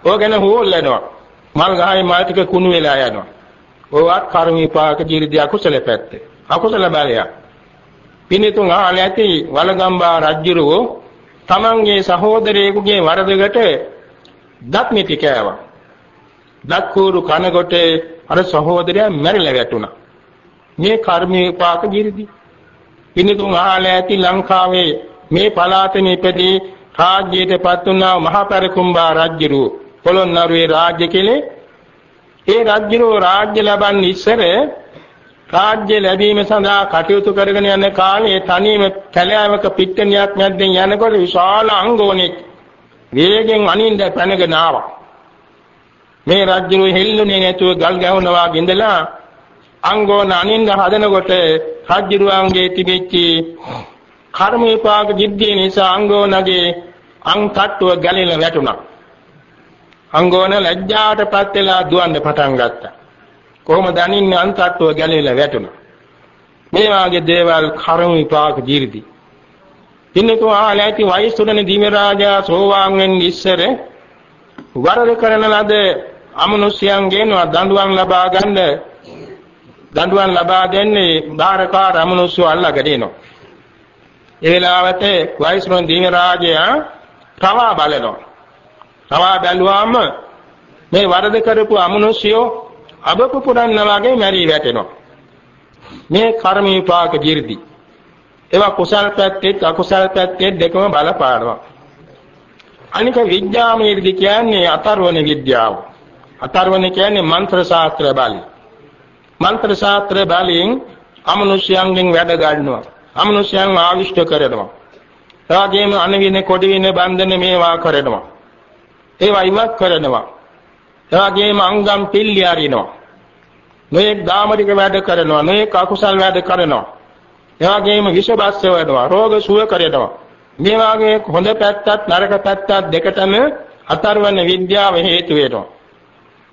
ඕක ගැන හොල්ලනවා. මල් ගහේ මල් ටික කුණු වෙලා යනවා. ඕවත් කර්ම විපාක ජීවිතය අකුසල පැත්ත. අකුසල බලයක්. පිනිතුන් ආල ඇති වලගම්බා රජුරෝ තමන්ගේ සහෝදරයෙකුගේ වරදකට දත් මිටි කෑවා. දත් කූරු කනකොට අර සහෝදරයා මැරිලා වැටුණා. මේ කර්ම විපාක ජීවිතය. පිනිතුන් ආල ඇති ලංකාවේ මේ පළාතේ ඉපදී රාජ්‍යයටපත් වුණා මහපරිකුම්බා රජුරු පොළොන්නරුවේ රාජ්‍ය කෙලේ ඒ රජුරු රාජ්‍ය ලබන්නේ ඉස්සර රාජ්‍ය ලැබීම සඳහා කටයුතු කරගෙන යන කාලේ තනියම කැලෑවක පිට්ටනියක් මැද්දෙන් යනකොට විශාල අංගෝණෙක් වේගෙන් අනින්ද පැනගෙන ආවා. මේ රජුරු හෙල්ලුනේ නැතුව ගල් ගැහුණා ගෙඳලා අංගෝණ අනින්ද හදනකොට රජුරුවන්ගේ තිබෙච්ච කර්ම විපාක දිද්දී නිසා අංගෝණගේ අං තට්ටුව ගැලෙලා වැටුණා. අංගෝන ලැජ්ජාටපත් වෙලා දුවන්න පටන් ගත්තා. කොහොමද අනින්නේ අං තට්ටුව ගැලෙලා වැටුණා. මේ වාගේ දේවල් කර්ම විපාක ජීවිතي. පින්නකෝ ආලෑති වෛශ්වරණ දිව්‍ය රාජා සෝවාන් වෙන්න ඉස්සර වරද කරන ලද අමනුෂ්‍යයන්ගෙන් දඬුවම් ලබා ගන්න දඬුවම් ලබා දෙන්නේ ධාරකාර අමනුෂ්‍යව අල්ලගෙන එනවා. ඒ වෙලාවට වෛශ්‍රවණ දිව්‍ය රාජයා පවා බලනවා. තවා බැලුවාම මේ වරද කරපු අමනුෂ්‍යෝ අබපු පුරන්න වගේ මැරී වැටෙනවා. මේ කර්ම විපාක ජීර්ති. ඒවා කුසල පැත්තේ අකුසල පැත්තේ දෙකම බලපානවා. අනික විද්‍යාමීර්ධි කියන්නේ අතරවන විද්‍යාව. අතරවන කියන්නේ මන්ත්‍ර ශාස්ත්‍ර බලය. මන්ත්‍ර ශාස්ත්‍ර බලයෙන් අමනුෂ්‍යයන්ගෙන් වැඩ ගන්නවා. අමනුෂ්‍යයන් ආවිෂ්ඨ කරනවා. එවාගෙම අනවින කොඩි වින බන්ධන මේවා කරනවා. ඒවා ඉවත් කරනවා. එවාගෙම අංගම් පිල්ලි අරිනවා. නොයෙක් දාමරික වැඩ කරනවා. නොයෙක් අකුසල් වැඩ කරනවා. එවාගෙම විෂබස්ස වෙනවා. රෝග සුව කරනවා. මේ වාගේ හොඳ පැත්තත් නරක පැත්තත් දෙකටම අතරවන විද්‍යාව හේතු වෙනවා.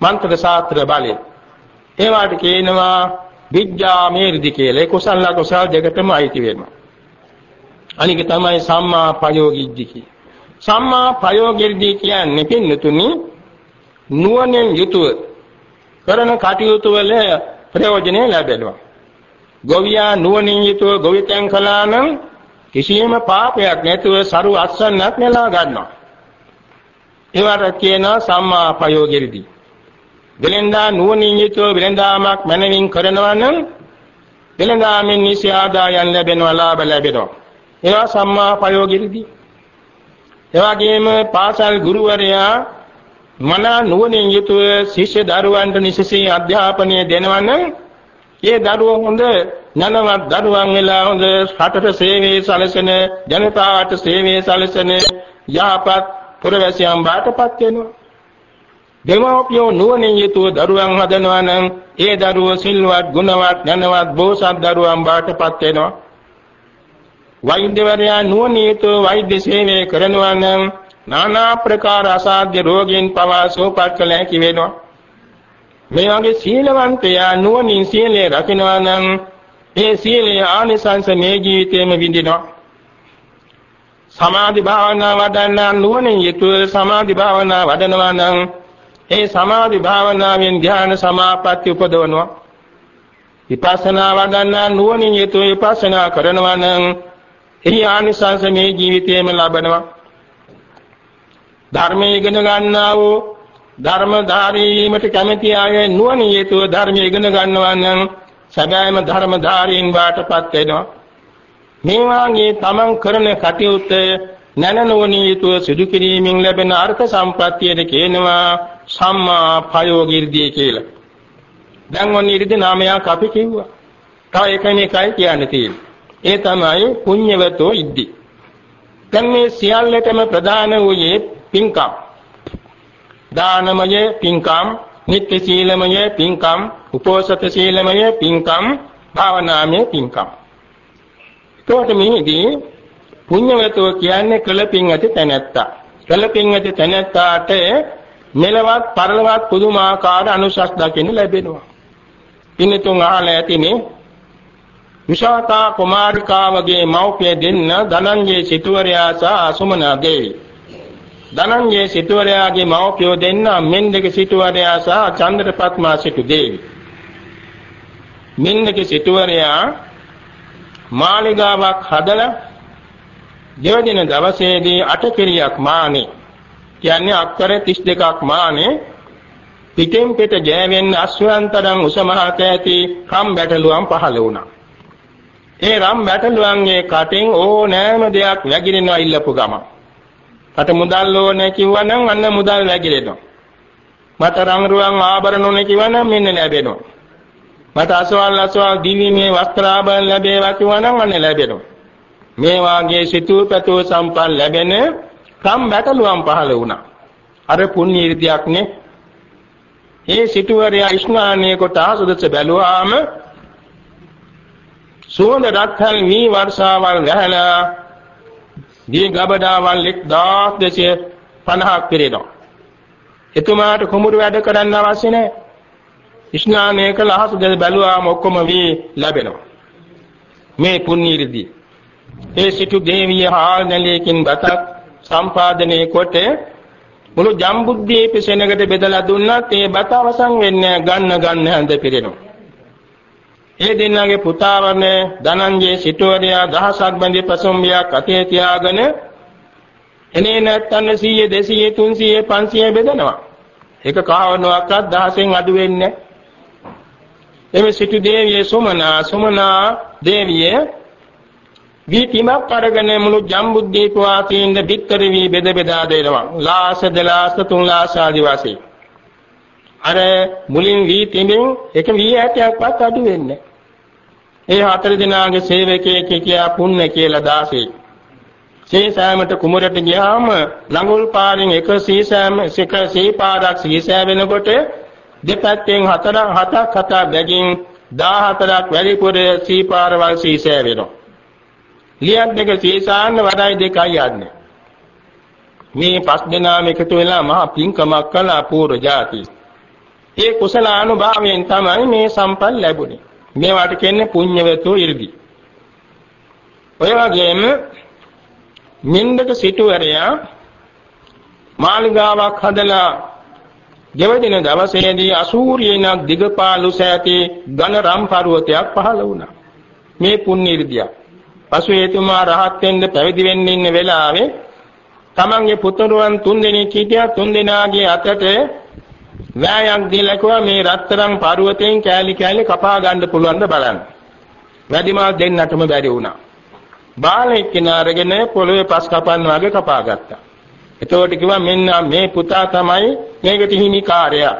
මන්ත්‍ර ශාස්ත්‍ර බලය. ඒවාට කියනවා විද්‍යාමේර්ධි කියලා. ඒ කුසල අකුසල් දෙකටම අයිති වෙනවා. අනික තමයි සම්මා ප්‍රයෝගිද්දි සම්මා ප්‍රයෝගිද්දි කියන්නේ පින්නතුනි නුවණින් යුතුව කරන කටයුතු වල ප්‍රයෝජනෙ ලැබෙනවා. ගොවියා නුවණින් යුතුව ගොවිතැන් කළා නම් කිසියම් පාපයක් නැතුව සරු අස්සන්නක් නෙලා ගන්නවා. ඒවට කියනවා සම්මා ප්‍රයෝගිද්දි. වෙලෙන්දා නුවණින් යුතුව වෙලෙන්දාමක් මනමින් කරනවා නම් වෙලෙන්දාමින් නිසි ආදායම් ලැබෙනවා ලාභ ලැබෙනවා. ඒවා සම්මා ප්‍රයෝගිකදී. එවාගෙම පාසල් ගුරුවරයා මන නුවණින් යුතුව ශිෂ්‍ය දරුවන්ට නිසසේ අධ්‍යාපනය දෙනවනම් ඒ දරුවෝ හොඳ ඥානවත් දරුවන් වෙලා හොඳ රටට සේවයේ සැලසෙන ජනතාවට සේවයේ සැලසෙන යහපත් පුරවැසියන් බාටපත් වෙනවා. දෙමෝපියෝ නුවණින් යුතුව දරුවන් හදනවා නම් ඒ දරුවෝ සිල්වත් ගුණවත් ඥානවත් බෝසත් දරුවන් බාටපත් වෙනවා. වෛද්‍යවරයා නුවණීතෝ වෛද්‍ය සේවය කරනවා නම් নানা ප්‍රකාර අසාධ්‍ය රෝගීන් පවා සුවපත් කළ හැකි වෙනවා. මේ වගේ සීලවන්තයා නුවණින් සීලය රකිනවා නම් ඒ සීලයේ ආනිසංස මේ ජීවිතේම විඳිනවා. සමාධි භාවනා වඩන්න නුවණින් යුතුව සමාධි භාවනා වඩනවා නම් ඒ සමාධි භාවනාවෙන් ධ්‍යාන සමාපatti උපදවනවා. විපස්සනා වඩන්න නුවණින් යුතුව විපස්සනා කරනවා නම් එහි ආනිසංස මේ ජීවිතයේම ලබනවා. ධර්මයේ ඉගෙන ගන්නා වූ ධර්මධාරී වීමට කැමැති අය නුවණින් හේතුව ධර්මයේ ඉගෙන ගන්නවා නම් සැබෑම ධර්මධාරීන් වාටපත් වෙනවා. මේ වාගේ තමන් කරන කටයුත්ත නැනනෝණී යුතුව සිදු කිරීමෙන් ලැබෙන අර්ථ සම්ප්‍රත්‍යයට කියනවා සම්මා ප්‍රයෝගිර්ධිය කියලා. දැන් ඔන්න ඉරිදි නාමයක් අපි කිව්වා. තව එකමයි කියන්න තියෙන්නේ. ඒ තමයි පුඤ්ඤවතෝ ඉද්දි. දැන් මේ සියල්ලටම ප්‍රධාන වූයේ පින්කම්. දානමය පින්කම්, නිත්‍ය සීලමය පින්කම්, උපෝසත සීලමය පින්කම්, භාවනාමය පින්කම්. ඒකට මේදී පුඤ්ඤවතෝ කියන්නේ කළ පින් ඇති තැනැත්තා. කළ පින් ඇති තැනැත්තාට මෙලවත් පරලවත් පුදුමාකාර අනුශස් දකින්න ලැබෙනවා. පින්තුන් අහලා ඇතිනේ විශාකා කුමාරිකාවගේ මව්පිය දෙන්න ධනංජය සිටුවරයා සහ අසුමනා දේවි. ධනංජය සිටුවරයාගේ මව්පියෝ දෙන්න මෙන්දක සිටුවරයා සහ චන්ද්‍රපත්මා සිටු දේවි. මෙන්දක සිටුවරයා මාලිගාවක් හදලා දෙවදින දවසේදී අටකිරියක් මානේ කියන්නේ අක්කර 32ක් මානේ පිටෙන් පිට ජයවෙන්න අස්වැන්තරන් උසමහත ඇති කම් බැටළුවන් පහළ වුණා. ඒ රම් වැටලුවන්ගේ කටින් ඕනෑම දෙයක් වැగిරෙනවා ඉල්ලපු ගම. කට මුදල් ඕනේ කිව්වනම් අන්න මුදල් වැగిරෙනවා. මට රම් රුවන් ආභරණ ඕනේ කිව්වනම් මෙන්න ලැබෙනවා. මට අසවල් අසවල් දිවිමේ වස්ත්‍රාභරණ ලැබේවා කිව්වනම් අන්න ලැබෙනවා. මේ වාගේ සිතූ පැතූ සම්පන්න ලැබෙන කම් වැටලුවන් පහළ වුණා. අර පුණ්‍ය ඉර්ධියක් නේ. ඒ සිටුවරයා ස්නානයේ කොට ආසුදස බැලුවාම සුවඳ රත්හල් වී වර්ෂාවල් වැහැලා දී ගබඩාවල් 1250ක් පිරෙනවා. එතුමාට කුඹුරු වැඩ කරන්න අවශ්‍ය නැහැ. ස්නානය කළ අහස දෙද බැලුවාම ඔක්කොම වී ලැබෙනවා. මේ පුණ්‍යරිදී ඒ සිටු දේවිය හාල් නැලයකින් බතක් සම්පාදනයේ කොට මුළු ජම්බුද්දීප සෙනගට බෙදලා දුන්නත් ඒ බත අවසන් වෙන්නේ ගන්න ගන්න හැඳ පිරෙනවා. ඒ දෙන්නගේ පුතා වන ධනංජය සිටුවරයා දහසක් බැඳි ප්‍රසම්බියක් අතේ තියාගෙන එනේ නැත්තන් 100 200 300 500 බෙදනවා. එක කාවණුවක්වත් 10න් අඩු වෙන්නේ එමෙ සිටු දේවිය සුමනා සුමනා දේවිය වීතිමක් අරගෙන මුළු ජම්බුද්දීප වාසීන්ද බිත්තර වී බෙද බෙදා දෙනවා. ලාස දලාස තුන් ලාස ආදි වශයෙන්. අර මුලින් වීතිමින් එක වී ඇටයක්වත් අඩු වෙන්නේ ඒ හතර දිනාගේ සේවකයෙක් කියා පුන්න කියලා දාසේ. සීසෑමට කුමරට ගියාම ලඟුල් පාරින් එක සීසෑම එක සීපාරක් සීසෑ වෙනකොට දෙපැත්තෙන් හතර හතක් හත බැගින් 14ක් වැඩිපුර සීපාරවල් සීසෑ වෙනවා. ලියක් දෙක සීසාන්න වඩයි දෙකයි යන්නේ. මේ පස් දෙනාම එකතු වෙලා මහා පින්කමක් කළා පූර්ව જાති. ඒ කුසල අනුභවයෙන් තමයි මේ සම්පල් ලැබුණේ. මේවට කියන්නේ පුඤ්ඤවතු 이르දි. ඔය වගේම නින්දක සිටුවරයා මාලිගාවක් හදලා ගෙවදින දවසේදී අසූරියනක් දිගපාලු සෑති ඝන රම් පර්වතයක් පහළ වුණා. මේ පුණ්‍ය 이르දියක්. පසු හේතුමා රහත් වෙන්න පැවිදි වෙන්න ඉන්න වෙලාවේ තමන්ගේ පුතණුවන් තුන්දෙනෙක් හිටියා තුන්දෙනාගේ අතට වෑයක් දීලා කිව්වා මේ රත්තරන් පර්වතයෙන් කෑලි කෑලි කපා ගන්න පුළුවන්ද බලන්න. වැඩිමල් දෙන්නටම බැරි වුණා. බාලෙක් කිනාරගෙන පොළවේ පස් කපන්න වගේ කපා ගත්තා. එතකොට කිව්වා මෙන්න මේ පුතා තමයි මේකට හිමිකාරයා.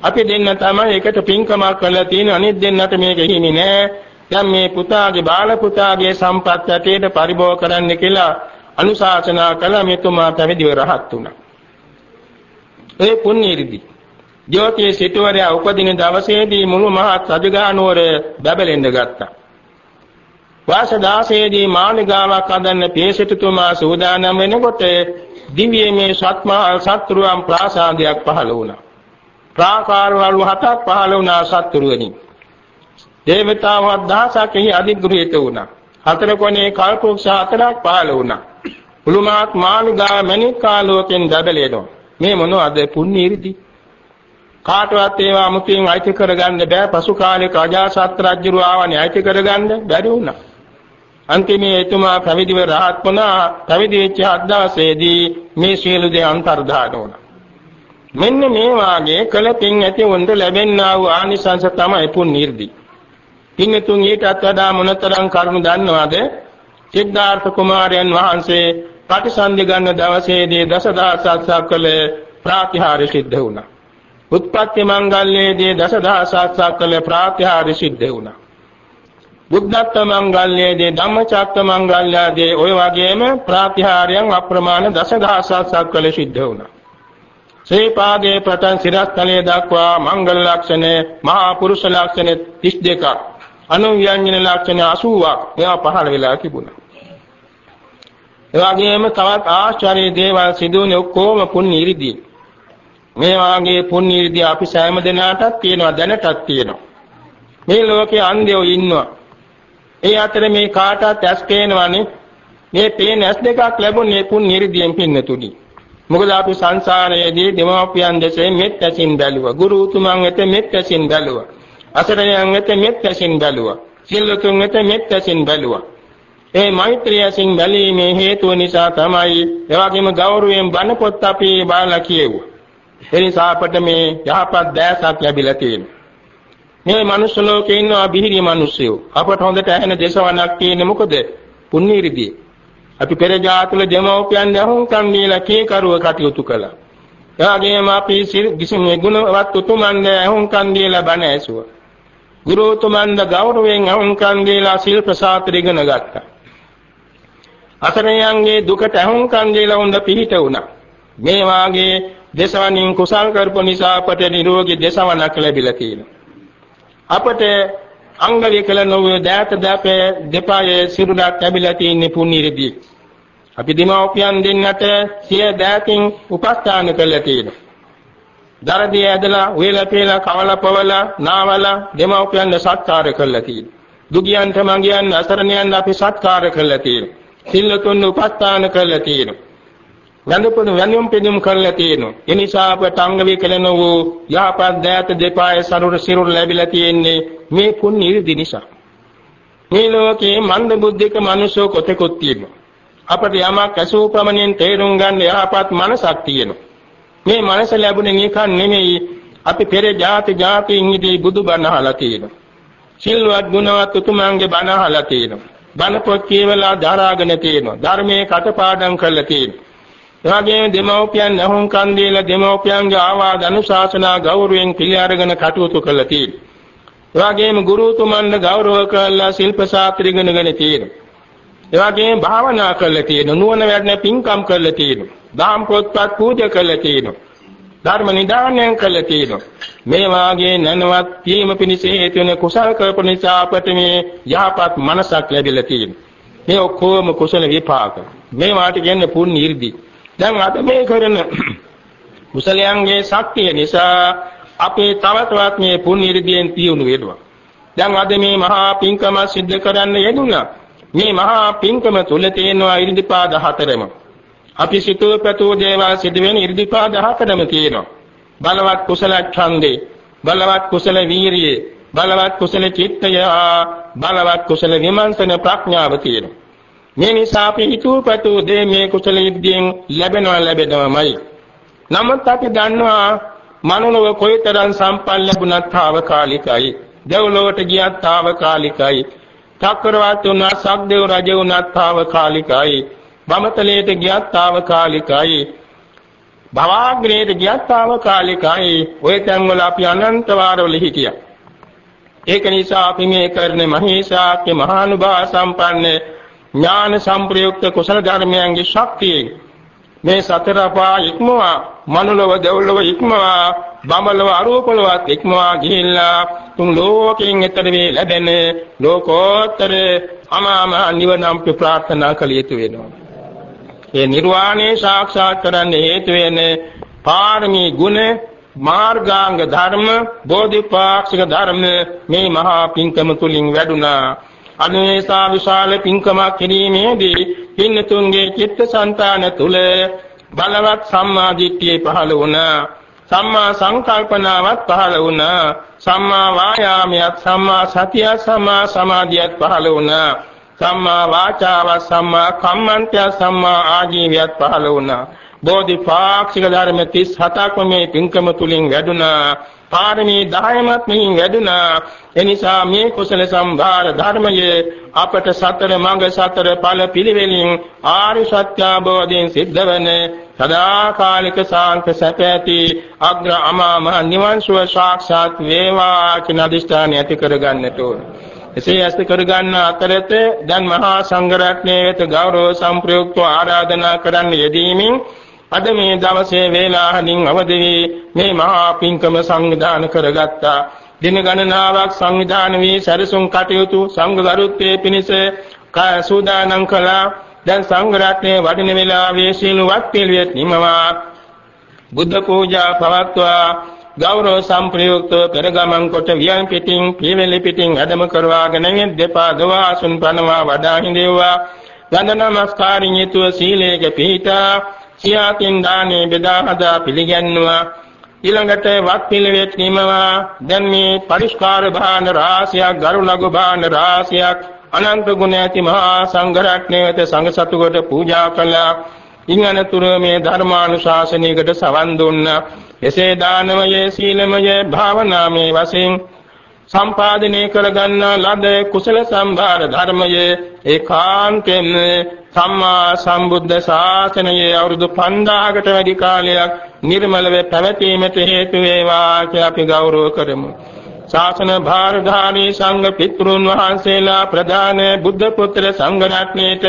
අපි දෙන්න තමයි එකට පින්කමක් කරලා තියෙන අනිත් දෙන්නට මේක හිමි නෑ. දැන් මේ පුතාගේ බාල පුතාගේ සම්පත් ඇටේට පරිභෝග කරන්න කියලා අනුශාසනා කළ මෙතුමා පැවිදිව රහත් වුණා. ඒ පුණ්‍යරිදි ජෝතිය සිටුවරයා උපදින දවසේදී මුළු මහත් රජගහනුවර බැබලෙන්න ගත්තා. වාස 16දී මාළිගාවක් හදන්න පියසිටුතුමා සූදානම් වෙනකොට දිව්‍යමය සත්මහල් සත්‍රුවන් ප්‍රාසාදයක් පහළ වුණා. ප්‍රාකාරවල හතක් පහළ වුණා සත්‍රුවනි. දේවතාවක් දහසක් එහි අධිග්‍රහිත වුණා. හතර කොනේ කල්පෝක්ෂ හතරක් පහළ වුණා. මුළුමහත් මාළිගා මණිකාලෝකෙන් දබලෙනවා. මේ මොනවද පුණ්‍ය ඉරිදි? කාටවත් ඒවා අමුතුවෙන් අයිති කරගන්න බෑ. පසු කාලේ අජාසත් රජුරු ආවනේ අයිති කරගන්න බැරි වුණා. අන්තිමේ එතුමා පැවිදිව රහත් වුණා. පැවිදි වෙච්ච අද්දාසේදී මේ සියලු දේ අන්තර්ධාන වුණා. මෙන්න මේ වාගේ කළ පින් ඇති වොන්ට ලැබෙන්නා වූ ආනිසංස තමයි පුණ්‍යර්ධි. පින්නතුන් ඊටත් වඩා මොනතරම් කරුණු දන්නවද? සිද්ධාර්ථ කුමාරයන් වහන්සේ ප්‍රතිසන්දි ගන්න දවසේදී දසදහසක් සක්වල ප්‍රාතිහාර්ය සිද්ධ වුණා. උත්පත්ති මංගල්‍යයේදී දසදහසක් සක්වල ප්‍රාතිහාර්ය සිද්ධ වුණා. බුද්ධත්ව මංගල්‍යයේදී ධම්මචක්ක මංගල්‍යයේදී ඔය වගේම ප්‍රාතිහාර්යයන් අප්‍රමාණ දසදහසක් සක්වල සිද්ධ වුණා. ශ්‍රී පාදයේ ප්‍රතන් සිරස්තලයේ දක්වා මංගල ලක්ෂණ මහා පුරුෂ ලක්ෂණ 32ක් අනුව්‍යංජන ලක්ෂණ 80ක් ඒවා පහළ වෙලා තිබුණා. ඒ වගේම තවත් ආශ්චර්ය දේවල් සිදුවුනේ ඔක්කොම පුණ්‍ය ඉරිදී. මේ වාගේ පුණ්‍ය ඉරිදී අපි සෑම දිනකටත් තියෙනවා දැනටත් තියෙනවා. මේ ලෝකේ අන්ධයෝ ඉන්නවා. ඒ අතර මේ කාටත් ඇස් පේනවනේ. මේ පේන ඇස් දෙකක් ලැබුණේ පුණ්‍ය ඉරිදීෙන් පින්නතුනි. මොකද අපි සංසාරයේදී දෙමාපියන් දෙසේ මෙත් ඇසින් බැලුවා. ගුරු උතුමන් වෙත මෙත් ඇසින් බැලුවා. අසරණයන් වෙත මෙත් ඇසින් බැලුවා. සිල්ලුතුන් වෙත මෙත් ඇසින් බැලුවා. ඒ මෛත්‍රිය ඇසින් බැලීමේ හේතුව නිසා තමයි එවැගේම ගෞරවයෙන් බණ පොත් අපි බාලා කියෙව්වා. ඒ නිසා අපට මේ යහපත් දැසක් ලැබිලා තියෙනවා. මේ මනුස්ස ලෝකේ ඉන්නවා බිහිරි මිනිස්සුયો. අපට හොඳට ඇහෙන දේශවණක් තියෙන්නේ මොකද? පුණ්‍යරිදී. අපි පෙර ජාතුල දෙමෝපියන් දහුම්කම් දීලා කීකරුව කටයුතු කළා. එවාගෙම අපි කිසිම ගුණවත් උතුමන් දහුම්කම් දීලා බණ ඇසුවා. ගුරුතුමන්ද ගෞරවයෙන් අහුම්කම් දීලා සිල් ප්‍රසාද ඉගෙන ගත්තා. අසරණයන්ගේ දුකට අහුම්කම් දීලා උන්ද පිහිට වුණා. මේ වාගේ දේශවණින් කුසල් කරපු නිසා අපට නිරෝගී දේශවණක් ලැබිලා තියෙනවා. අපට අංග විකල නොවේ දෑත දපේ දෙපායේ සිරුරක් ලැබිලා තියෙන පුණ්‍යරිදී. අපි දීමෝපියන් දෙන්නට සිය දෑතින් උපස්ථාන කළා තියෙනවා. දරදී ඇදලා උයලා පෙලා කවලා පවලා නාවලා දෙමෝපියන් සත්කාර කළා තියෙනවා. දුගියන්ට මගියන් අසරණයන් අපි සත්කාර කළා තියෙනවා. සිල්ලතුන් උපස්ථාන කළා තියෙනවා. වැඳපොදු වැඳුම් පිදුම් කරලා තියෙනවා. ඒ නිසා අපට අංග විකලන වූ යහපත් දෑත දෙපායේ සරුර සිරුර ලැබිලා තියෙන්නේ මේ පුණ්‍ය ඉරිදි නිසා. මේ ලෝකේ මන්ද බුද්ධික මිනිසෝ කොතෙකුත් තියෙනවා. අපට යමක් ඇසූ ප්‍රමණයෙන් තේරුම් ගන්න යහපත් මනසක් තියෙනවා. මේ මනස ලැබුණේ නිකන් නෙමෙයි අපි පෙර ಜಾති ಜಾතියින් ඉදී බුදුබණ අහලා තියෙනවා. සිල්වත් ගුණවත් උතුමන්ගේ බණ අහලා තියෙනවා. බණ පොත් කියවලා දරාගෙන තියෙනවා. ධර්මයේ කටපාඩම් කරලා තියෙනවා. එවැගේම දෙමෝපියන් අහුන් කන් දීලා දෙමෝපියන්ගේ ආවාද අනුශාසනා ගෞරවයෙන් පිළි අරගෙන කටයුතු කරලා තියෙනවා. එවැගේම ගුරුතුමන්ව ගෞරව කරලා ශිල්ප ශාස්ත්‍ර ඉගෙනගෙන තියෙනවා. එවැගේම භාවනා කරලා තියෙනවා. නුවණ වැඩන පින්කම් කරලා තියෙනවා. දාම් පොත්පත් පූජා කරලා තියෙනවා. ධර්ම නිදානයන් කළ තියෙනවා. මේ වාගේ නැනවත් තීම පිණිස හේතු වෙන කුසල කරපු නිසා අපට මේ යහපත් මනසක් ලැබිලා තියෙනවා. මේ ඔක්කොම කුසල විපාක. මේ වාට කියන්නේ පුණ්‍ය 이르දි. දැන් අද මේ කරන කුසලයන්ගේ ශක්තිය නිසා අපේ තවතවත් මේ පුණ්‍ය 이르දියෙන් තියුණු වෙනවා. දැන් අද මේ මහා පින්කම සිද්ධ කරන්න යෙදුණා. මේ මහා පින්කම තුල තියෙනවා ඉරිදිපාද හතරම. අපි සිතූ පැතූ දේවල් සිදුවෙන ඉර්ධිපාද හතරම තියෙනවා. බලවත් කුසල ඡන්දේ, බලවත් කුසල වීරියේ, බලවත් කුසල චිත්තය, බලවත් කුසල විමර්ශන ප්‍රඥාව තියෙනවා. මේ නිසා අපි හිතුවපතු දේ මේ කුසල විද්‍යෙන් ලැබෙනවා ලැබෙනවමයි. නමුත් අපි දන්නවා මනුලව කොයිතරම් සම්පන්න ලැබුණත් తాවකාලිකයි. දෙව්ලොවට ගියත් తాවකාලිකයි. චක්‍රවර්ත වුණා, සක්දේව රජ වුණත් తాවකාලිකයි. බමතලයට ගියත් తాවකාලිකයි. භවග්‍රේත ගියත් తాවකාලිකයි. ඔය තැන්වල අපි අනන්ත වාරවල හිටියා. ඒක නිසා අපි මේ කරන්නේ මහේසාක්‍ය මහානුභාව සම්පන්න ඥාන සංප්‍රයුක්ත කුසල ධර්මයන්ගේ ශක්තියෙන් මේ සතර පා ඉක්මවා මනුලව දෙව්ලොව ඉක්මවා බඹලව අරූපලවත් ඉක්මවා ගිහිල්ලා තුන් ලෝකයෙන් එතර වේ ලැබෙන ලෝකෝත්තර අමාම නිවනම් ප්‍රාර්ථනා කළ යුතු වෙනවා. ඒ නිර්වාණය සාක්ෂාත් කරන්න හේතු වෙන පාරමී ගුණ මාර්ගාංග ධර්ම බෝධිපාක්ෂික ධර්ම මේ මහා පින්කම තුලින් වැඩුණා. අනේසා විශාල පින්කමක් කිරීමේදී පින්නතුන්ගේ චිත්තසංතාන තුල බලවත් සම්මා දිට්ඨිය පහළ වුණා. සම්මා සංකල්පනාවක් පහළ වුණා. සම්මා වායාමයක් සම්මා සතිය සම්මා සමාධියක් පහළ වුණා. සම්මා වාචාව සම්මා කම්මන්තය සම්මා ආජීවයත් පහළ වුණා. බෝධිපාක්ෂික ධර්ම 37ක්ම මේ පින්කම තුලින් වැඩුණා. පාරමී 10මත් මෙහින් වැඩුණා. එනිසා මේ කුසල සම්භාර ධර්මයේ අපට සතර මඟ සතර ඵල පිළිවෙලින් ආරි සත්‍ය අවබෝධයෙන් සිද්ධ වන සදාකාලික සාන්ත සැප ඇති අග්‍ර අමා මහ නිවන් සුව සාක්ෂාත් වේවා කියන අදිෂ්ඨානය ඇති කරගන්නට ඕනේ. එසේ ඇස්ත කරගන්න අතරත දැන් මහා සංඝරත්නයේ වෙත ගෞරව සම්ප්‍රයුක්තව ආරාධනා කරන්න යෙදීමෙන් අද මේ දවසේ වේලාවකින් අවදි වී මේ මහා පින්කම සංවිධානය කරගත්තා. දින ගණනාවක් සංවිධානය වී සැරසුම් කටයුතු සංඝ ගරුත්වයේ පිණිස සූදානම් කළා. දැන් සංඝ රත්නයේ වඩින වේලාවේ සීලවත් පිළිවෙත් නිමවා බුද්ධ පූජා පවත්වා ගෞරව සම්ප්‍රයුක්තව පෙරගමන් කොට වියන් පිටින් පියවැලි පිටින් වැඩම කරවාගෙන දෙපා දවාසුන් පනවා වඩා හිඳෙව්වා. වන්ද නමස්කාරින් යුතුව සීලයක පිහිටා සියාතින් දානේ බෙදා හදා පිළිගන්නවා. ඊළඟට වත් පිළිවෙත් නිමවා. දැන් මේ පරිස්කාර භාන රාශියක් ගරු ලඝු භාන රාශියක් අනන්ත ගුණ ඇති මහා සංඝ රත්නයේත සංඝ සතුකට පූජා කළා. ඉන් අනතුරු මේ ධර්මානුශාසනයකට සවන් දුන්නා එසේ දානමය සීලමය භාවනාමය වශයෙන් සම්පාදනය කරගන්නා ලද කුසල සම්භාර ධර්මයේ ඒකාන්තයෙන් සම්මා සම්බුද්ධ ශාසනයේ අවුරුදු 5000කට වැඩි කාලයක් නිර්මලව පැවතීමට හේතු වේවා කියලා අපි ගෞරව කරමු. ශාසන භාරධාරී සංඝ පිතෘන් වහන්සේලා ප්‍රධාන බුද්ධ පුත්‍ර සංඝ රත්නයේට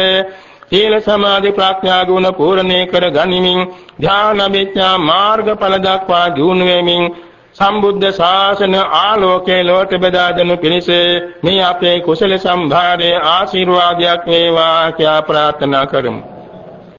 සීල සමාධි ප්‍රඥා ගුණ පූර්ණේ කර ගනිමින් ධ්‍යාන විඥා මාර්ගඵල දක්වා දියුණු වෙමින් සම්බුද්ධ ශාසන ආලෝකේ ලෝක බෙදා දෙනු පිණිස මේ අපේ කුසල සම්භාරයේ ආශිර්වාදයක් වේවා කියා ප්‍රාර්ථනා කරමු.